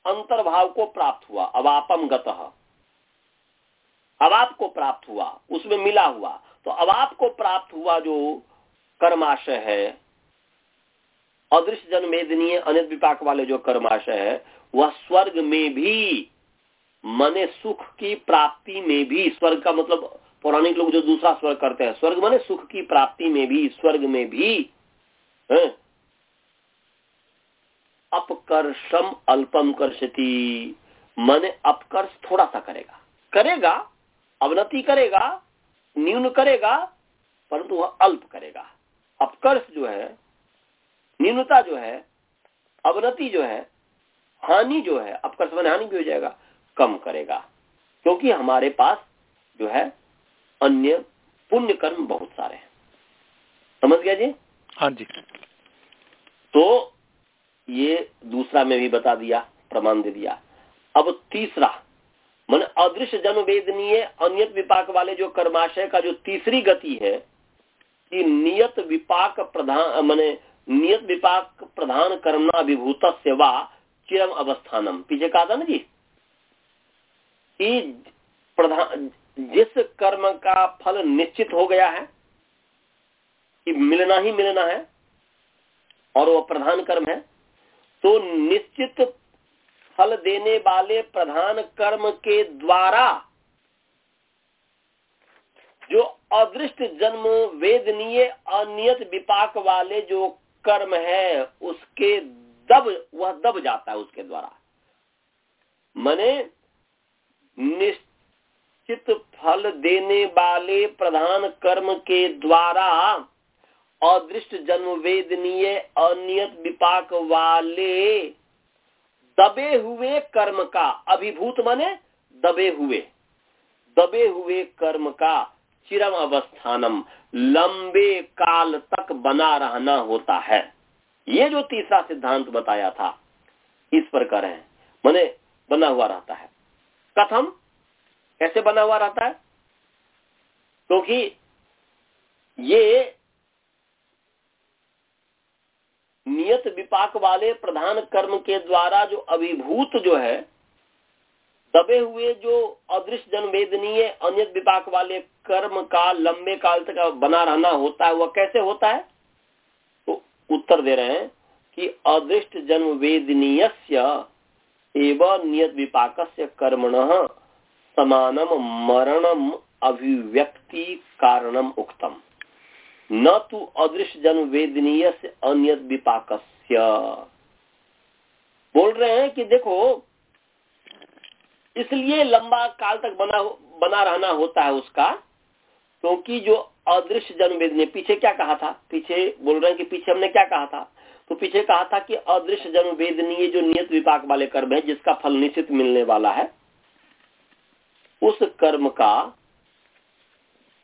अंतर्भाव को प्राप्त हुआ अवापम गत अवाप को प्राप्त हुआ, उसमें मिला हुआ। तो अवाप को प्राप्त हुआ जो कर्माशय है, अदृश्य जन्म वेदनीय अनित विपाक वाले जो कर्माशय है, वह स्वर्ग में भी, मने सुख की प्राप्ति में भी, स्वर्ग का मतलब पौराणिक लोग जो दूसरा स्वर्ग करते हैं, स्वर्ग मने सुख की प्राप्ति में भी, स्वर्ग में भी, है? अपकर्षम अल्पम कर्षति। मन अपकर्ष थोड़ा सा करेगा। करेगा अवनति करेगा न्यून करेगा परंतु वह अल्प करेगा। अपकर्ष जो है न्यूनता जो है अवनति जो है हानि जो है अपकर्ष मन हानि भी हो जाएगा कम करेगा। क्योंकि हमारे पास जो है अन्य पुण्य कर्म बहुत सारे हैं। समझ गया जी? हाँ जी। तो ये दूसरा में भी बता दिया, प्रमाण दे दिया। अब तीसरा, मन अदृश्य जन्म वेदनीय अनियत विपाक वाले जो कर्माशय का जो तीसरी गति है, कि नियत विपाक प्रधान, मैंने नियत विपाक प्रधान कर्मना विभूत सेवा चिरम अवस्थानम। पीछे कहा था ना जी? प्रधान जिस कर्म का फल निश्चित हो गया है, कि मिलना ही मिलना है, और वो प्रधान कर्म है तो निश्चित फल देने वाले प्रधान कर्म के द्वारा जो अदृष्ट जन्म, वेदनीय, अनियत विपाक वाले जो कर्म है, उसके दब, वह दब जाता है उसके द्वारा। मने निश्चित फल देने वाले प्रधान कर्म के द्वारा अदृष्ट जन्म वेदनीय, अनियत विपाक वाले। दबे हुए कर्म का, अभिभूत माने दबे हुए। दबे हुए कर्म का चिरम अवस्थानम, लंबे काल तक बना रहना होता है। ये जो तीसरा सिद्धांत बताया था, इस प्रकार है। मैंने बना हुआ रहता है। कथम? कैसे बना हुआ रहता है? क्योंकि तो ये नियत विपाक वाले प्रधान कर्म के द्वारा जो अभिभूत जो है, दबे हुए जो अदृश्य जन वेदनीय अन्य विपाक वाले कर्म का लंबे काल तक बना रहना होता है, वह कैसे होता है? तो उत्तर दे रहे हैं कि अदृष्ट जन्म वेदनीय एवं नियत विपाक कर्मण समानम मरणम अभिव्यक्ति कारणम उक्तम। न तो अदृश्य जन्म वेदनीय से अन्य विपाक बोल रहे हैं कि देखो, इसलिए लंबा काल तक बना बना रहना होता है उसका, क्योंकि तो जो अदृश्य जन्म वेदनीय पीछे क्या कहा था? पीछे बोल रहे हैं कि पीछे हमने क्या कहा था? तो पीछे कहा था कि अदृश्य जन्म वेदनीय जो नियत विपाक वाले कर्म है, जिसका फल निश्चित मिलने वाला है, उस कर्म का,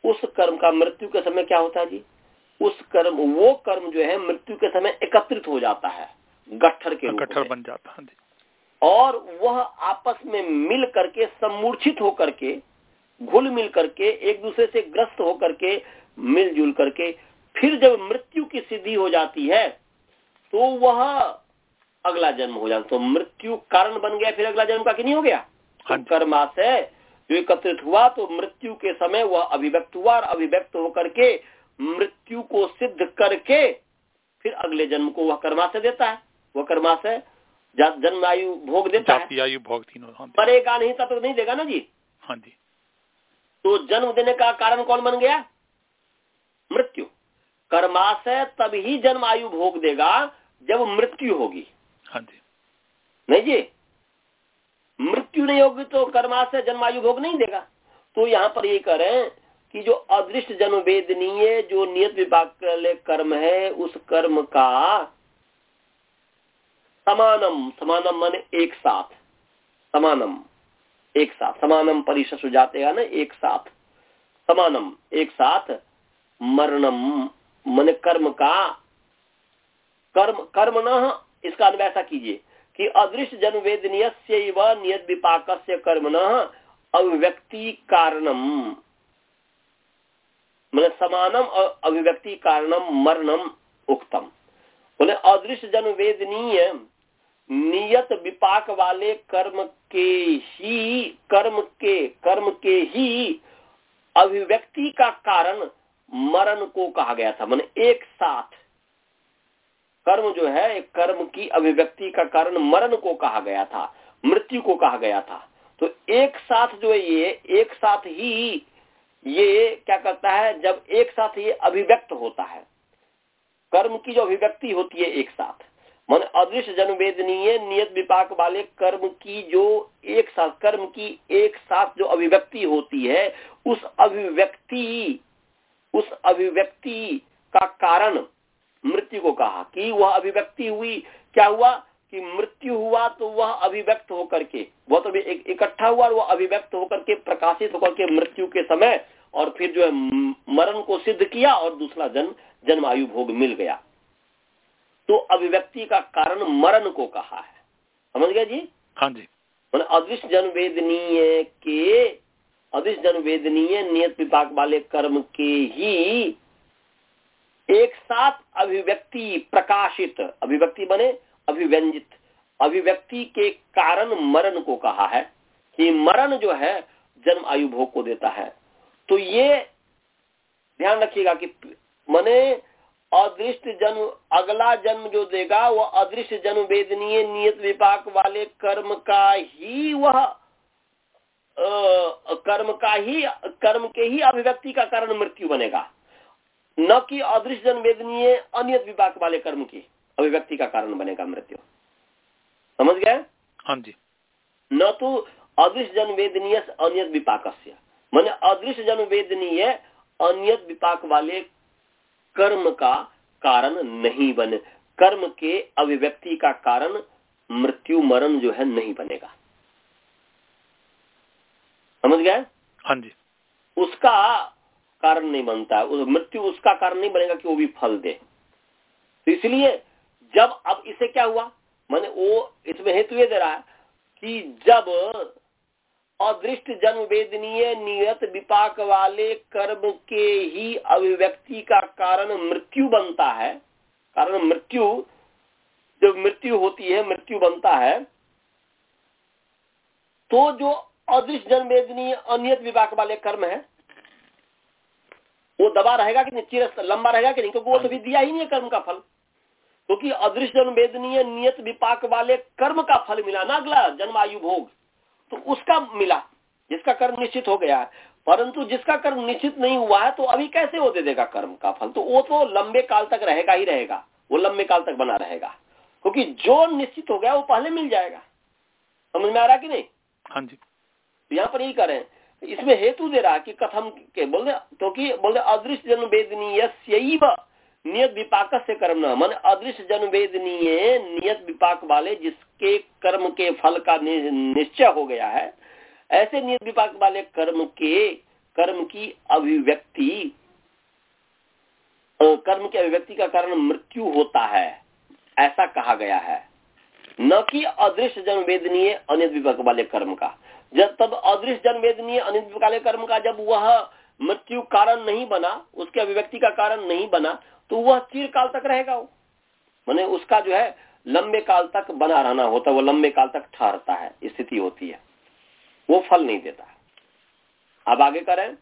उस कर्म का मृत्यु के समय क्या होता है जी? उस कर्म वो कर्म जो है मृत्यु के समय एकत्रित हो जाता है गठर के गट्ठर बन जाता है और वह आपस में मिल करके सम्मूर्छित होकर के घुल मिल करके एक दूसरे से ग्रस्त होकर के मिलजुल करके फिर जब मृत्यु की सिद्धि हो जाती है तो वह अगला जन्म हो जाता तो मृत्यु कारण बन गया फिर अगला जन्म का कि नहीं हो गया? तो कर्मा जो एकत्रित हुआ तो मृत्यु के समय वह अभिव्यक्त हुआ और अभिव्यक्त होकर के मृत्यु को सिद्ध करके फिर अगले जन्म को वह कर्मा से देता है। वह कर्मा से जन्म आयु भोग देता है। आयु भोग तीनों हाँ मरेगा नहीं तब तो नहीं देगा ना जी? हाँ जी। तो जन्म देने का कारण कौन बन गया? मृत्यु। कर्माशय तभी जन्म आयु भोग देगा जब मृत्यु होगी। हाँ जी। नहीं जी? मृत्यु नहीं होगी तो कर्माशय जन्मायु भोग नहीं देगा। तो यहाँ पर ये करें कि जो अदृष्ट जन्म वेदनीय जो नियत विभाग कर्म है, उस कर्म का समानम समानम माने एक साथ, समानम, एक साथ, समानम परिशु जाते हैं ना, एक साथ, समानम, एक साथ, मरणम, मन कर्म का, कर्म कर्म न, इसका अन्वैसा कीजिए कि अदृश्य जन्म वेदनीय नियत विपाक कर्म न अभिव्यक्ति कारणम मैंने समानम और अभिव्यक्ति कारणम मरणम उक्तम। बोले अदृश्य जन्म वेदनीय नियत विपाक वाले कर्म के ही, कर्म के कर्म के ही अभिव्यक्ति का कारण मरण को कहा गया था। मैंने एक साथ कर्म जो है, एक कर्म की अभिव्यक्ति का कारण मरण को कहा गया था, मृत्यु को कहा गया था। तो एक साथ जो है ये, एक साथ ही ये क्या करता है, जब एक साथ ये अभिव्यक्त होता है, कर्म की जो अभिव्यक्ति होती है एक साथ, मन अदृश्य जनवेदनीय नियत विपाक वाले कर्म की जो एक साथ, कर्म की एक साथ जो अभिव्यक्ति होती है, उस अभिव्यक्ति उस अभिव्यक्ति का कारण मृत्यु को कहा कि वह अभिव्यक्ति हुई। क्या हुआ कि मृत्यु हुआ तो वह अभिव्यक्त होकर के, वह तो इकट्ठा हुआ और वह अभिव्यक्त होकर के, प्रकाशित होकर के मृत्यु के समय और फिर जो है मरण को सिद्ध किया और दूसरा जन्म जन्म आयु भोग मिल गया। तो अभिव्यक्ति का कारण मरण को कहा है। समझ गया जी? हाँ जी। मैंने अदृश्य जन वेदनीय के अदृश्य जन वेदनीय नियत विपाक वाले कर्म के ही एक साथ अभिव्यक्ति प्रकाशित अभिव्यक्ति बने अभिव्यंजित। अभिव्यक्ति के कारण मरण को कहा है कि मरण जो है जन्म आयु भोग को देता है। तो ये ध्यान रखिएगा कि मने अदृष्ट जन्म अगला जन्म जो देगा वह अदृश्य जन्म वेदनीय नियत विपाक वाले कर्म का ही वह कर्म का ही कर्म के ही अभिव्यक्ति का कारण मृत्यु बनेगा। न कि अदृश्य जन्म वेदनीय अनियत विपाक वाले कर्म की अभिव्यक्ति का कारण बनेगा मृत्यु। समझ गए? हाँ जी। न तो अदृश्य जन्म वेदनीय अनियत विपाक मैंने अदृश्य जन्म वेदनीय अनियत विपाक वाले कर्म का कारण नहीं बने। कर्म के अभिव्यक्ति का कारण मृत्यु मरण जो है नहीं बनेगा। समझ गए? हाँ जी। उसका कारण नहीं बनता उस मृत्यु उसका कारण नहीं बनेगा कि वो भी फल दे। तो इसलिए जब अब इसे क्या हुआ? मैंने वो इसमें हेतु ये दे रहा है कि जब अदृष्ट जन्म वेदनीय नियत विपाक वाले कर्म के ही अभिव्यक्ति का कारण मृत्यु बनता है। कारण मृत्यु जब मृत्यु होती है मृत्यु बनता है तो जो अदृश्य जन्म वेदनीय अनियत विपाक वाले कर्म है वो दबा रहेगा कि नहीं चिर लंबा रहेगा कि नहीं? क्योंकि वो तो भी दिया ही नहीं है कर्म का फल। क्योंकि तो अदृश्य जन्म वेदनीय नियत विपाक वाले कर्म का फल मिला ना अगला जन्म आयु भोग। तो उसका मिला जिसका कर्म निश्चित हो गया। है परंतु जिसका कर्म निश्चित नहीं हुआ है तो अभी कैसे वो दे देगा कर्म का फल? तो वो तो लंबे काल तक रहेगा ही रहेगा। वो लंबे काल तक बना रहेगा। क्योंकि जो निश्चित हो गया वो पहले मिल जाएगा। समझ में आ रहा कि नहीं? हाँ जी। तो यहाँ पर यही करें इसमें हेतु दे रहा कि कथम के बोल क्योंकि तो बोले अदृश्य जन वेदनीय नियत विपाक से कर्म न। मन अदृश्य जन वेदनीय नियत विपाक वाले जिसके कर्म के फल का निश्चय हो गया है, ऐसे नियत विपाक वाले कर्म के, कर्म की अभिव्यक्ति कर्म की अभिव्यक्ति का कारण मृत्यु होता है, ऐसा कहा गया है। न कि अदृश्य जन वेदनीय विपाक वाले कर्म का। जब तब अदृश्य जन वेदनीय अनित वाले कर्म का जब वह मृत्यु कारण नहीं बना, उसके अभिव्यक्ति का कारण नहीं बना तो वह चिर काल तक रहेगा वो। मैंने उसका जो है, लंबे काल तक बना रहना होता है, वो लंबे काल तक ठहरता है, स्थिति होती है। वो फल नहीं देता। अब आगे करें।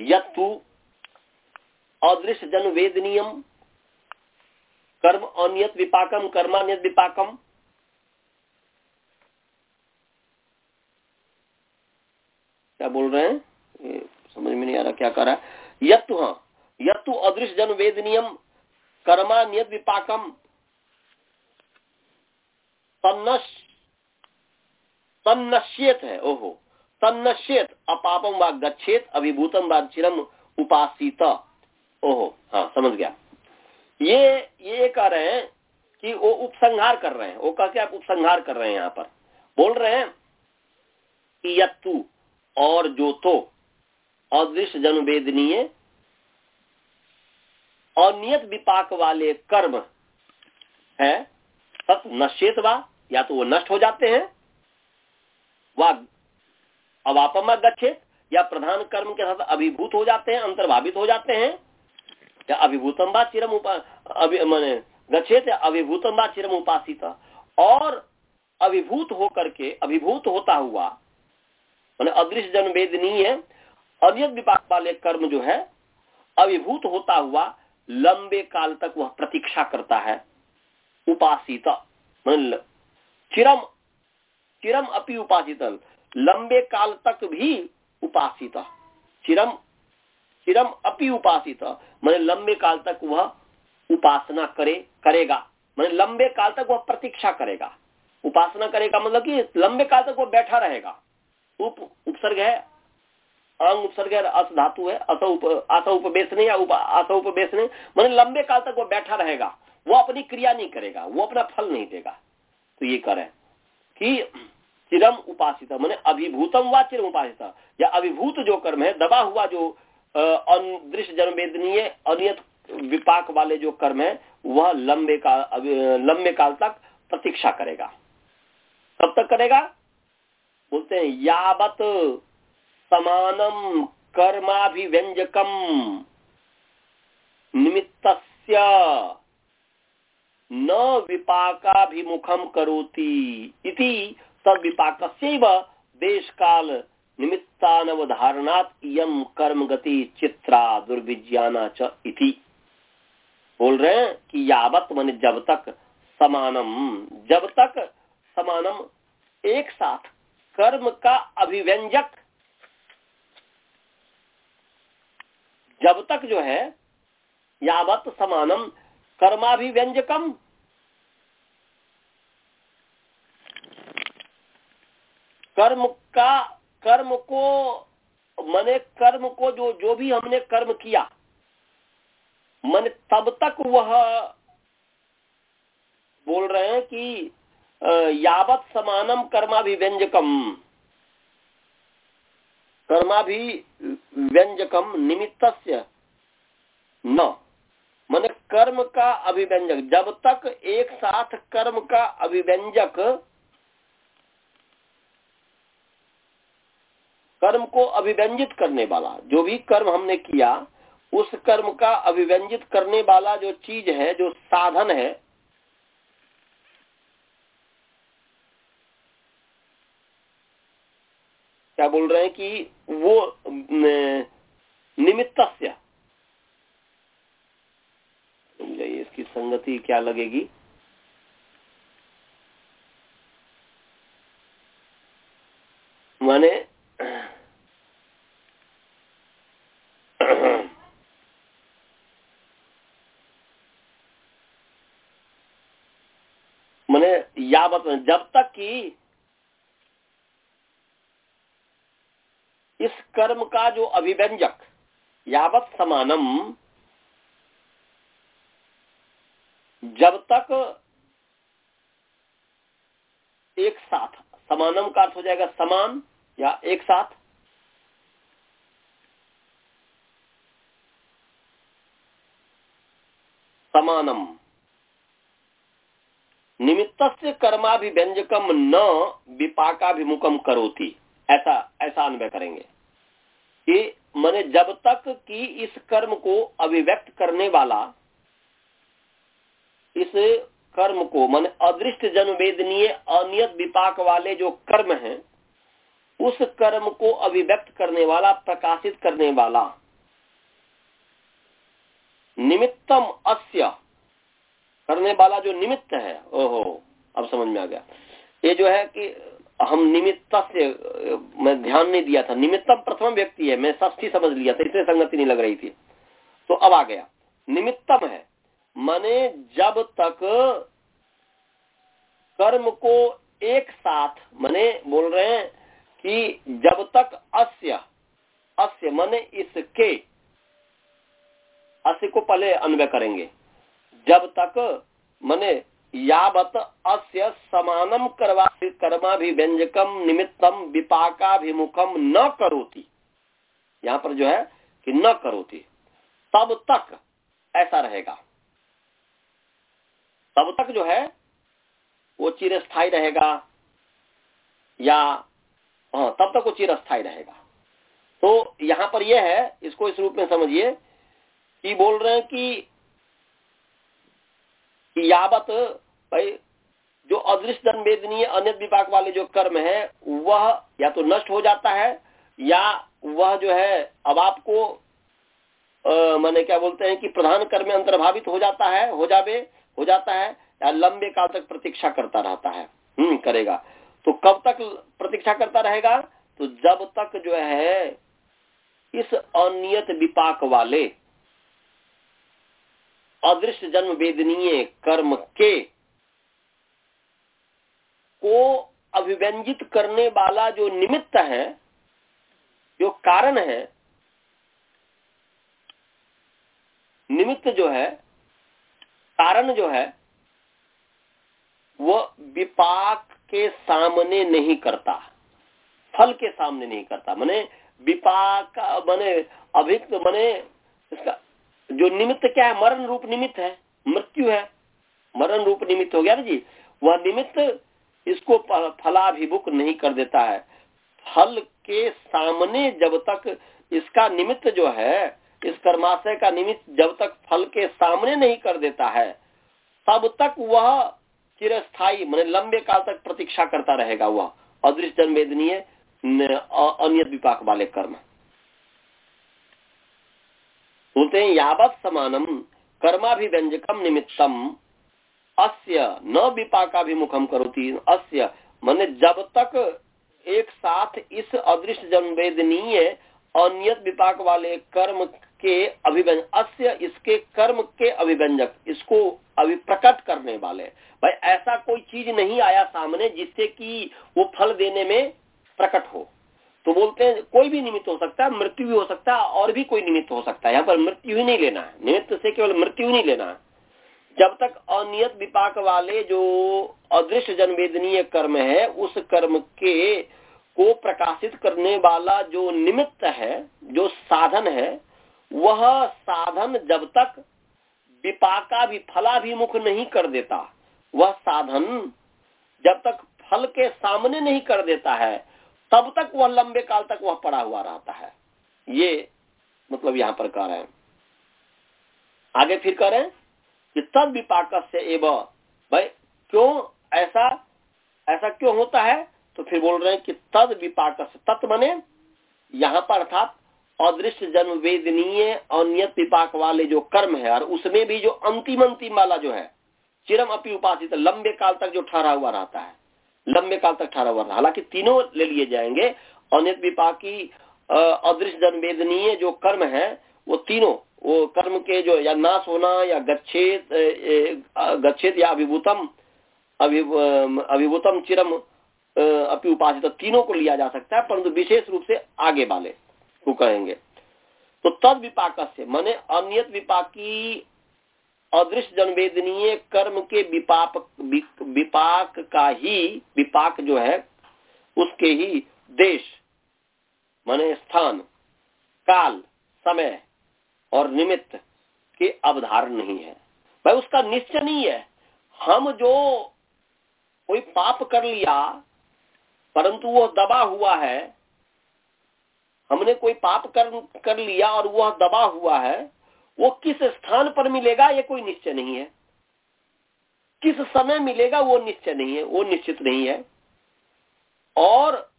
यू अदृश्य जन वेदनीयम कर्म अनियत विपाकम कर्मानियत विपाकम क्या बोल रहे हैं? समझ में नहीं आ रहा क्या कर रहा है। यत्तु हाँ। यत्तु अदृश्य जन वेद नियम कर्मा नियत विपाकम तन्नश्येत है, ओहो। तन्नश्येत अपापम व गच्छेत अभिभूतम व चिरम उपासित। ओहो हाँ समझ गया। ये ये कह रहे हैं कि वो उपसंहार कर रहे हैं। वो कह के आप उपसंहार कर रहे हैं यहाँ पर। बोल रहे हैं कि यत्तु और जो तो अदृश्य जन वेदनीय अनियत विपाक वाले कर्म है सत नश्चेत वा, या तो वो नष्ट हो जाते हैं, व अवापमा गच्छेत या प्रधान कर्म के साथ अभिभूत हो जाते हैं, अंतर्भावित हो जाते हैं, या अभिभूतम बा चिरम मैंने गच्छेत या अभिभूतम बा चिरम उपासित, और अभिभूत होकर के, अभिभूत होता हुआ, मैंने अदृश्य जन वेदनीय अनियत विपाक वाले कर्म जो है अभिभूत होता हुआ लंबे काल तक वह प्रतीक्षा करता है। उपासित चिरम चिरम अपि उपासित, लंबे काल तक भी उपासित। चिरम चिरम अपि उपासित, मैंने लंबे काल तक वह उपासना करे, करेगा। मैंने लंबे काल तक वह प्रतीक्षा करेगा। उपासना करेगा मतलब कि लंबे काल तक वह बैठा रहेगा। उप, उपसर्ग है अंग उपसर्ग अस धातु है अस उप आस उपवेशने या आस उपवेशने मैंने लंबे काल तक वो बैठा रहेगा। वो अपनी क्रिया नहीं करेगा, वो अपना फल नहीं देगा। तो ये करे कि चिरम उपासित, मैंने अभिभूतम व चिरम उपासित, या अभिभूत जो कर्म है, दबा हुआ जो दृश्य जन्मवेदनीय अनियत विपाक वाले जो कर्म है, वह लंबे काल लंबे काल तक प्रतीक्षा करेगा। कब तक करेगा? बोलते हैं, यावत समानम कर्माभिव्यंजकम निमित्त न विपाकाभिमुखम करोति इति तद विपाक देश काल निमित्तानवधारणात यम कर्म गति चित्रा दुर्विज्ञाना च इति। बोल रहे हैं कि यावत मन जब तक समानम, जब तक समानम एक साथ कर्म का अभिव्यंजक जब तक जो है, यावत समानम कर्माभिव्यंजकम कर्म का, कर्म को, मने कर्म को जो जो भी हमने कर्म किया, मन तब तक वह बोल रहे हैं कि यावत समानम कर्माभिव्यंजकम कर्माभि व्यंजकम निमित्त न। मन कर्म का अभिव्यंजक। जब तक एक साथ कर्म का अभिव्यंजक, कर्म को अभिव्यंजित करने वाला, जो भी कर्म हमने किया, उस कर्म का अभिव्यंजित करने वाला जो चीज़ है, जो साधन है क्या बोल रहे हैं कि वो निमित्त समझाइए इसकी संगति क्या लगेगी? माने, मैंने यावत जब तक कि इस कर्म का जो अभिव्यंजक यावत समानम, जब तक एक साथ, समानम का अर्थ हो जाएगा समान या एक साथ। समानम। निमित्त से कर्माभिव्यंजकम न विपाकाभिमुखम करोती। ऐसा ऐसा अनुभव करेंगे। कि मैंने जब तक कि इस कर्म को अभिव्यक्त करने वाला, इस कर्म को, मन अदृष्ट वेदनीय अनियत विपाक वाले जो कर्म हैं, उस कर्म को अभिव्यक्त करने वाला, प्रकाशित करने वाला, निमित्तम अस्य करने वाला जो निमित्त है, ओहो, अब समझ में आ गया। ये जो है कि हम निमित्त से मैं ध्यान नहीं दिया था। निमित्तम प्रथम व्यक्ति है, मैं ष्ठी समझ लिया था, इसलिए संगति नहीं लग रही थी। तो अब आ गया। निमित्तम है। माने जब तक कर्म को एक साथ, माने बोल रहे हैं कि जब तक अस्य अस्य माने इसके, अस्य को पहले अन्वय करेंगे। जब तक, माने यावत अस्य समानम करवा कर्माभिव्यंजकम निमित्तम विपाकाभिमुखम न करोती। यहाँ पर जो है कि न करोती। तब तक ऐसा रहेगा। तब तक जो है, वो चिरस्थाई रहेगा या हाँ तब तक वो चिरस्थाई रहेगा। तो यहाँ पर यह है, इसको इस रूप में समझिए कि बोल रहे हैं कि यावत, भाई, जो अदृश्य धन वेदनीय अन्य विपाक वाले जो कर्म है, वह या तो नष्ट हो जाता है, या वह जो है, अब आपको मैंने क्या बोलते हैं कि प्रधान कर्म में अंतर्भावित हो जाता है, हो जावे, हो जाता है, या लंबे काल तक प्रतीक्षा करता रहता है हम्म करेगा। तो कब तक प्रतीक्षा करता रहेगा? तो जब तक जो है, इस अनियत विपाक वाले अदृश्य जन्म वेदनीय कर्म के को अभिव्यंजित करने वाला जो निमित्त है, जो कारण है, निमित्त जो है, कारण जो है, वो विपाक के सामने नहीं करता। फल के सामने नहीं करता। मैंने विपाक, मने अभिक्त मने इसका जो निमित्त क्या है? मरण रूप निमित्त है, मृत्यु है। मरण रूप निमित्त हो गया ना जी? वह निमित्त इसको फलाभिमुख नहीं कर देता है। फल के सामने जब तक इसका निमित्त जो है, इस कर्माशय का निमित्त जब तक फल के सामने नहीं कर देता है, तब तक वह चिरस्थाई मैंने लंबे काल तक प्रतीक्षा करता रहेगा वह। अदृश्य जन्मेदनीय अन्य विपाक वाले कर्म। बोलते हैं यावत समानम कर्माभिव्यंजकम निमित्तम अस्य न विपाकाभिमुखम करोती। अस्य मैंने जब तक एक साथ इस अदृश्य जन्मवेदनीय अनियत विपाक वाले कर्म के अभिव्यंजक अस्य इसके कर्म के अभिव्यंजक इसको अभिप्रकट करने वाले। भाई ऐसा कोई चीज़ नहीं आया सामने जिससे कि वो फल देने में प्रकट हो। तो बोलते हैं, कोई भी निमित्त हो सकता है, मृत्यु भी हो सकता है, और भी कोई निमित्त हो सकता है। यहाँ पर मृत्यु ही नहीं लेना है। निमित्त से केवल मृत्यु नहीं लेना है। जब तक अनियत विपाक वाले जो अदृश्य जनवेदनीय कर्म है, उस कर्म के को प्रकाशित करने वाला जो निमित्त है, जो साधन है, वह साधन जब तक विपाका भी फलाभिमुख नहीं कर देता, वह साधन जब तक फल के सामने नहीं कर देता है तब तक वह लंबे काल तक वह पड़ा हुआ रहता है। ये मतलब यहाँ पर कह रहे हैं। आगे फिर कह रहे हैं कि तद विपाक से एवं, भाई, क्यों ऐसा ऐसा क्यों होता है? तो फिर बोल रहे हैं कि तद विपाक तत्व बने यहाँ पर अर्थात अदृश्य जन्म वेदनीय अनियत विपाक वाले जो कर्म है और उसमें भी जो अंतिम अंतिम वाला जो है, चिरम अपी उपासित, लंबे काल तक जो ठहरा हुआ रहता है। लंबे काल तक ठहरा हुआ हालाँकि तीनों ले लिए जाएँगे। अनियत विपाकी अदृश्य जन्म वेदनीय जो कर्म है, वो तीनों, वो कर्म के जो या नाश होना या गच्छेद गच्छेद या अभिभूतम अभिभूतम चिरम अपी उपासित तीनों को लिया जा सकता है, परंतु विशेष रूप से आगे वाले को कहेंगे। तो तद विपाक से मैंने अनियत विपाकी अदृश्य जनवेदनीय कर्म के विपाप विपाक का ही, विपाक जो है, उसके ही देश, माने स्थान, काल, समय और निमित्त के अवधारण नहीं है। भाई उसका निश्चय नहीं है। हम जो कोई पाप कर लिया, परंतु वो दबा हुआ है, हमने कोई पाप कर कर लिया और वह दबा हुआ है वो किस स्थान पर मिलेगा ये कोई निश्चय नहीं है। किस समय मिलेगा वो निश्चय नहीं है, वो निश्चित नहीं है। और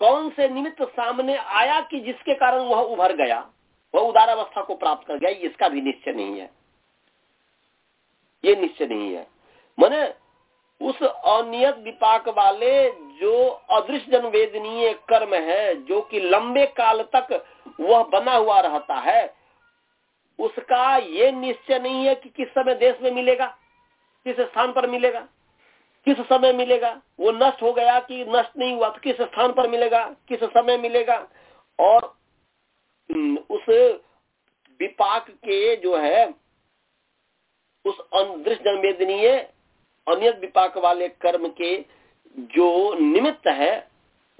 कौन से निमित्त सामने आया कि जिसके कारण वह उभर गया, वह उदार अवस्था को प्राप्त कर गया, इसका भी निश्चय नहीं है। ये निश्चय नहीं है। मैंने उस अनियत विपाक वाले जो अदृश्य जनवेदनीय कर्म है, जो कि लंबे काल तक वह बना हुआ रहता है उसका ये निश्चय नहीं है कि किस समय देश में मिलेगा, किस स्थान पर मिलेगा, किस समय मिलेगा, वो नष्ट हो गया कि नष्ट नहीं हुआ तो किस स्थान पर मिलेगा, किस समय मिलेगा, और उस विपाक के जो है, उस अदृश्य जनवेदनीय अन्य विपाक वाले कर्म के जो निमित्त है,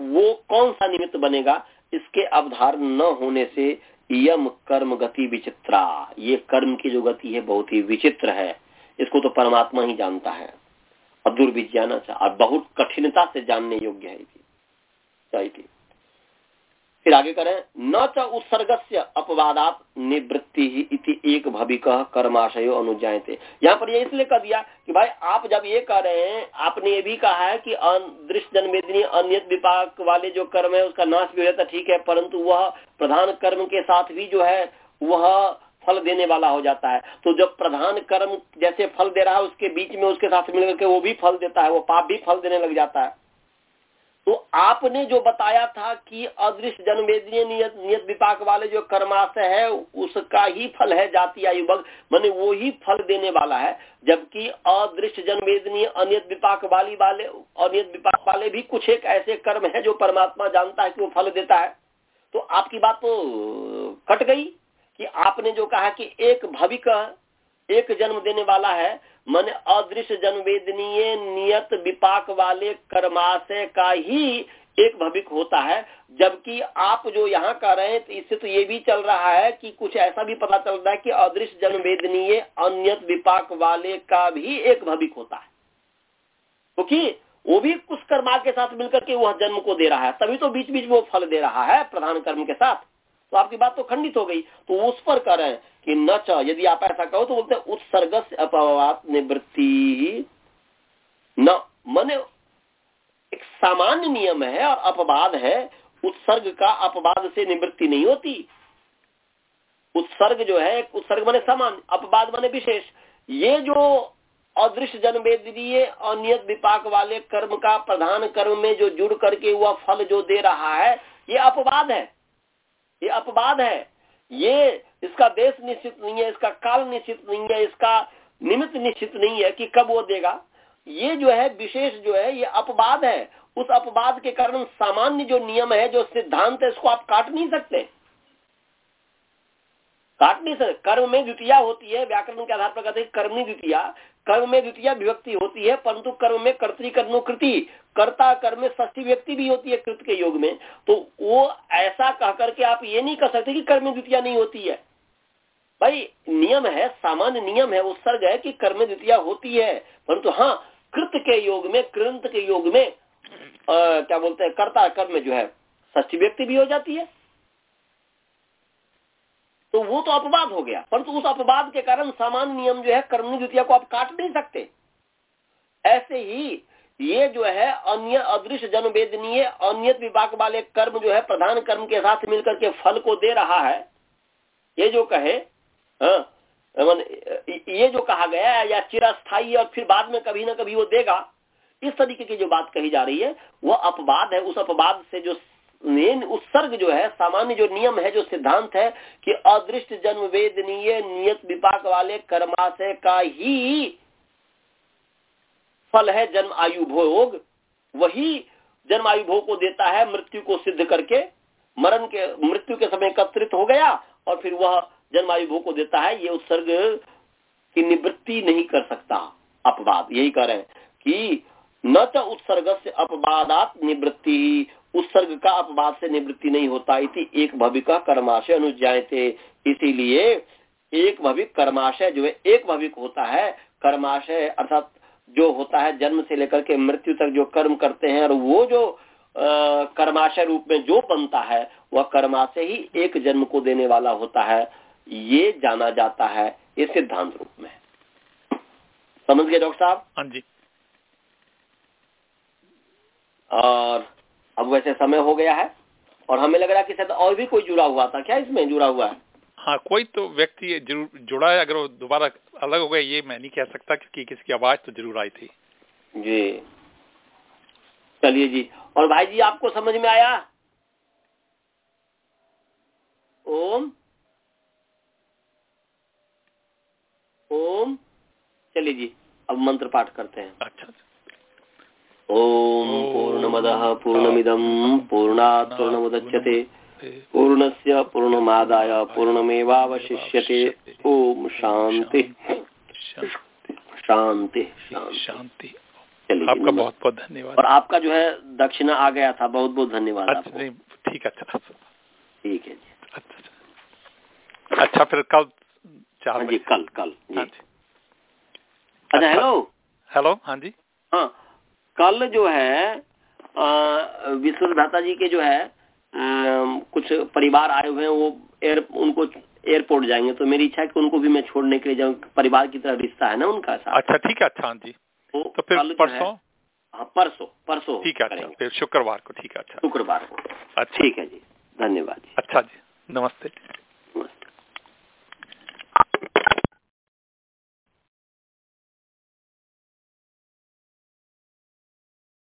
वो कौन सा निमित्त बनेगा, इसके अवधारण न होने से यम कर्म गति विचित्रा। ये कर्म की जो गति है, बहुत ही विचित्र है। इसको तो परमात्मा ही जानता है। और दुर्विज्ञान और बहुत कठिनता से जानने योग्य है फिर आगे करें, न च उत्सर्ग से अपवादात निवृत्ति ही इति एक भविक कर्माशयो अनुजाते यहाँ पर ये इसलिए कह दिया कि भाई, आप जब ये कह रहे हैं, आपने ये भी कहा है कि दृश्य जन्मेदनी अन्य विपाक वाले जो कर्म है, उसका नाश भी हो जाता ठीक है, परंतु वह प्रधान कर्म के साथ भी जो है, वह फल देने वाला हो जाता है। तो जब प्रधान कर्म जैसे फल दे रहा है, उसके बीच में उसके साथ मिलकर के वो भी फल देता है, वो पाप भी फल देने लग जाता है। तो आपने जो बताया था कि अदृश्य जन्मेदनीय नियत नियत विपाक वाले जो कर्माशय है, उसका ही फल है जाति आयुबग मैंने वो ही फल देने वाला है, जबकि अदृश्य जन्मेदनीय अनियत विपाक वाली वाले, अनियत विपाक वाले भी कुछ एक ऐसे कर्म है जो परमात्मा जानता है कि वो फल देता है। तो आपकी बात तो कट गई कि आपने जो कहा कि एक भविक एक जन्म देने वाला है, मन अदृश्य जनवेदनीय नियत विपाक वाले कर्माशय का ही एक भविक होता है। जबकि आप जो यहाँ कर रहे हैं तो इससे तो ये भी चल रहा है कि कुछ ऐसा भी पता चल रहा है कि अदृश्य जनवेदनीय अन्यत विपाक वाले का भी एक भविक होता है। क्योंकि तो वो भी कुछ कर्मा के साथ मिलकर के वह जन्म को दे रहा है, तभी तो बीच बीच में वो फल दे रहा है प्रधान कर्म के साथ। तो आपकी बात तो खंडित हो गई। तो उस पर कह रहे हैं कि न च, यदि आप ऐसा कहो तो बोलते हैं उत्सर्ग से अपवाद निवृत्ति। न, मन एक सामान्य नियम है और अपवाद है उत्सर्ग का अपवाद से निवृत्ति नहीं होती। उत्सर्ग जो है उत्सर्ग माने समान अपवाद माने विशेष। ये जो अदृश्य जनवेदनीय अनियत विपाक वाले कर्म का प्रधान कर्म में जो जुड़ करके हुआ फल जो दे रहा है, ये अपवाद है। ये अपवाद है। ये इसका देश निश्चित नहीं है, इसका काल निश्चित नहीं है, इसका निमित्त निश्चित नहीं है कि कब वो देगा। ये जो है, विशेष जो है, ये अपवाद है। उस अपवाद के कारण सामान्य जो नियम है, जो सिद्धांत है, इसको आप काट नहीं सकते। काट नहीं सकते। कर्म में द्वितीय होती है, व्याकरण के आधार पर कहते हैं कर्मणी द्वितीय। कर्म में द्वितीय विभक्ति होती है परंतु कर्म में कर्तिकर्णोकृति कर्ता कर्म में ष्ठी व्यक्ति भी होती है कृत के योग में। तो वो ऐसा कह करके आप ये नहीं कर सकते कि कर्म में द्वितीय नहीं होती है। भाई नियम है सामान्य नियम है उत्सर्ग है कि कर्म द्वितीय होती है। परंतु हाँ कृत के योग में कृंत के योग में आ, क्या बोलते हैं कर्ता कर्म जो है ष्ठी व्यक्ति भी हो जाती है। तो वो तो अपवाद हो गया। परंतु तो उस अपवाद के कारण सामान्य नियम जो है कर्मणी द्वितीय को आप काट नहीं सकते। ऐसे ही ये जो है अन्य अदृश्य जन वेदनीय अन्य विभाग वाले कर्म जो है प्रधान कर्म के साथ मिलकर के फल को दे रहा है। ये जो कहे हाँ, ये जो कहा गया है या चिरस्थाई और फिर बाद में कभी ना कभी वो देगा। इस तरीके की जो बात कही जा रही है वह अपवाद है। उस अपवाद से जो मेन उत्सर्ग जो है, सामान्य जो नियम है, जो सिद्धांत है कि अदृष्ट जन्म वेदनीय नियत विपाक वाले कर्माशय का ही फल है जन्म आयु भोग। वही जन्म आयु भोग को देता है, मृत्यु को सिद्ध करके, मरण के, मृत्यु के समय एकत्रित हो गया और फिर वह जन्म आयु भोग को देता है। ये उत्सर्ग की निवृत्ति नहीं कर सकता। अपवाद, यही कह रहे हैं कि न तो उत्सर्ग से अपवादात निवृत्ति। उत्सर्ग का अपवाद से निवृत्ति नहीं होता इति एक भविका कर्माशय अनुजाए थे इसीलिए एक भविक कर्माशय जो है एक भविक होता है कर्माशय अर्थात जो होता है जन्म से लेकर के मृत्यु तक जो कर्म करते हैं और वो जो कर्माशय रूप में जो बनता है वह कर्माशय ही एक जन्म को देने वाला होता है। ये जाना जाता है ये सिद्धांत रूप में। समझ गए डॉक्टर साहब? हाँ जी। और अब वैसे समय हो गया है और हमें लग रहा है कि शायद और भी कोई जुड़ा हुआ था। क्या इसमें जुड़ा हुआ है? हाँ कोई तो व्यक्ति ज़रूर जुड़ा है अगर वो दोबारा अलग हो गया ये मैं नहीं कह सकता क्योंकि किसकी आवाज़ तो ज़रूर आई थी। जी। चलिए जी। और भाई जी आपको समझ में आया? ओम। ओम। चलिए जी अब मंत्र पाठ करते हैं। अच्छा। ओम पूर्णमद पूर्णमिदम पूर्णात् पूर्णमुदच्यते पूर्णस्य पूर्णमादाय पूर्णमेवावशिष्यते। ओम शांति शांति शांति आपका बहुत बहुत धन्यवाद। और आपका जो है दक्षिणा आ गया था बहुत बहुत धन्यवाद अच्छा ठीक अच्छा। ठीक है जी। अच्छा अच्छा। फिर कल चार जी कल कल जी। अच्छा हेलो हेलो हाँ जी। हाँ। कल जो है विश्व दाता जी के जो है आ, कुछ परिवार आए हुए हैं वो एयर उनको एयरपोर्ट जाएँगे। तो मेरी इच्छा है कि उनको भी मैं छोड़ने के लिए जाऊँ परिवार की तरह रिश्ता है ना उनका साथ अच्छा ठीक है अच्छा जी। तो, तो फिर परसों? हाँ परसों परसों ठीक है अच्छा फिर शुक्रवार को ठीक है अच्छा। शुक्रवार को। अच्छा। ठीक है जी धन्यवाद जी। अच्छा जी नमस्ते।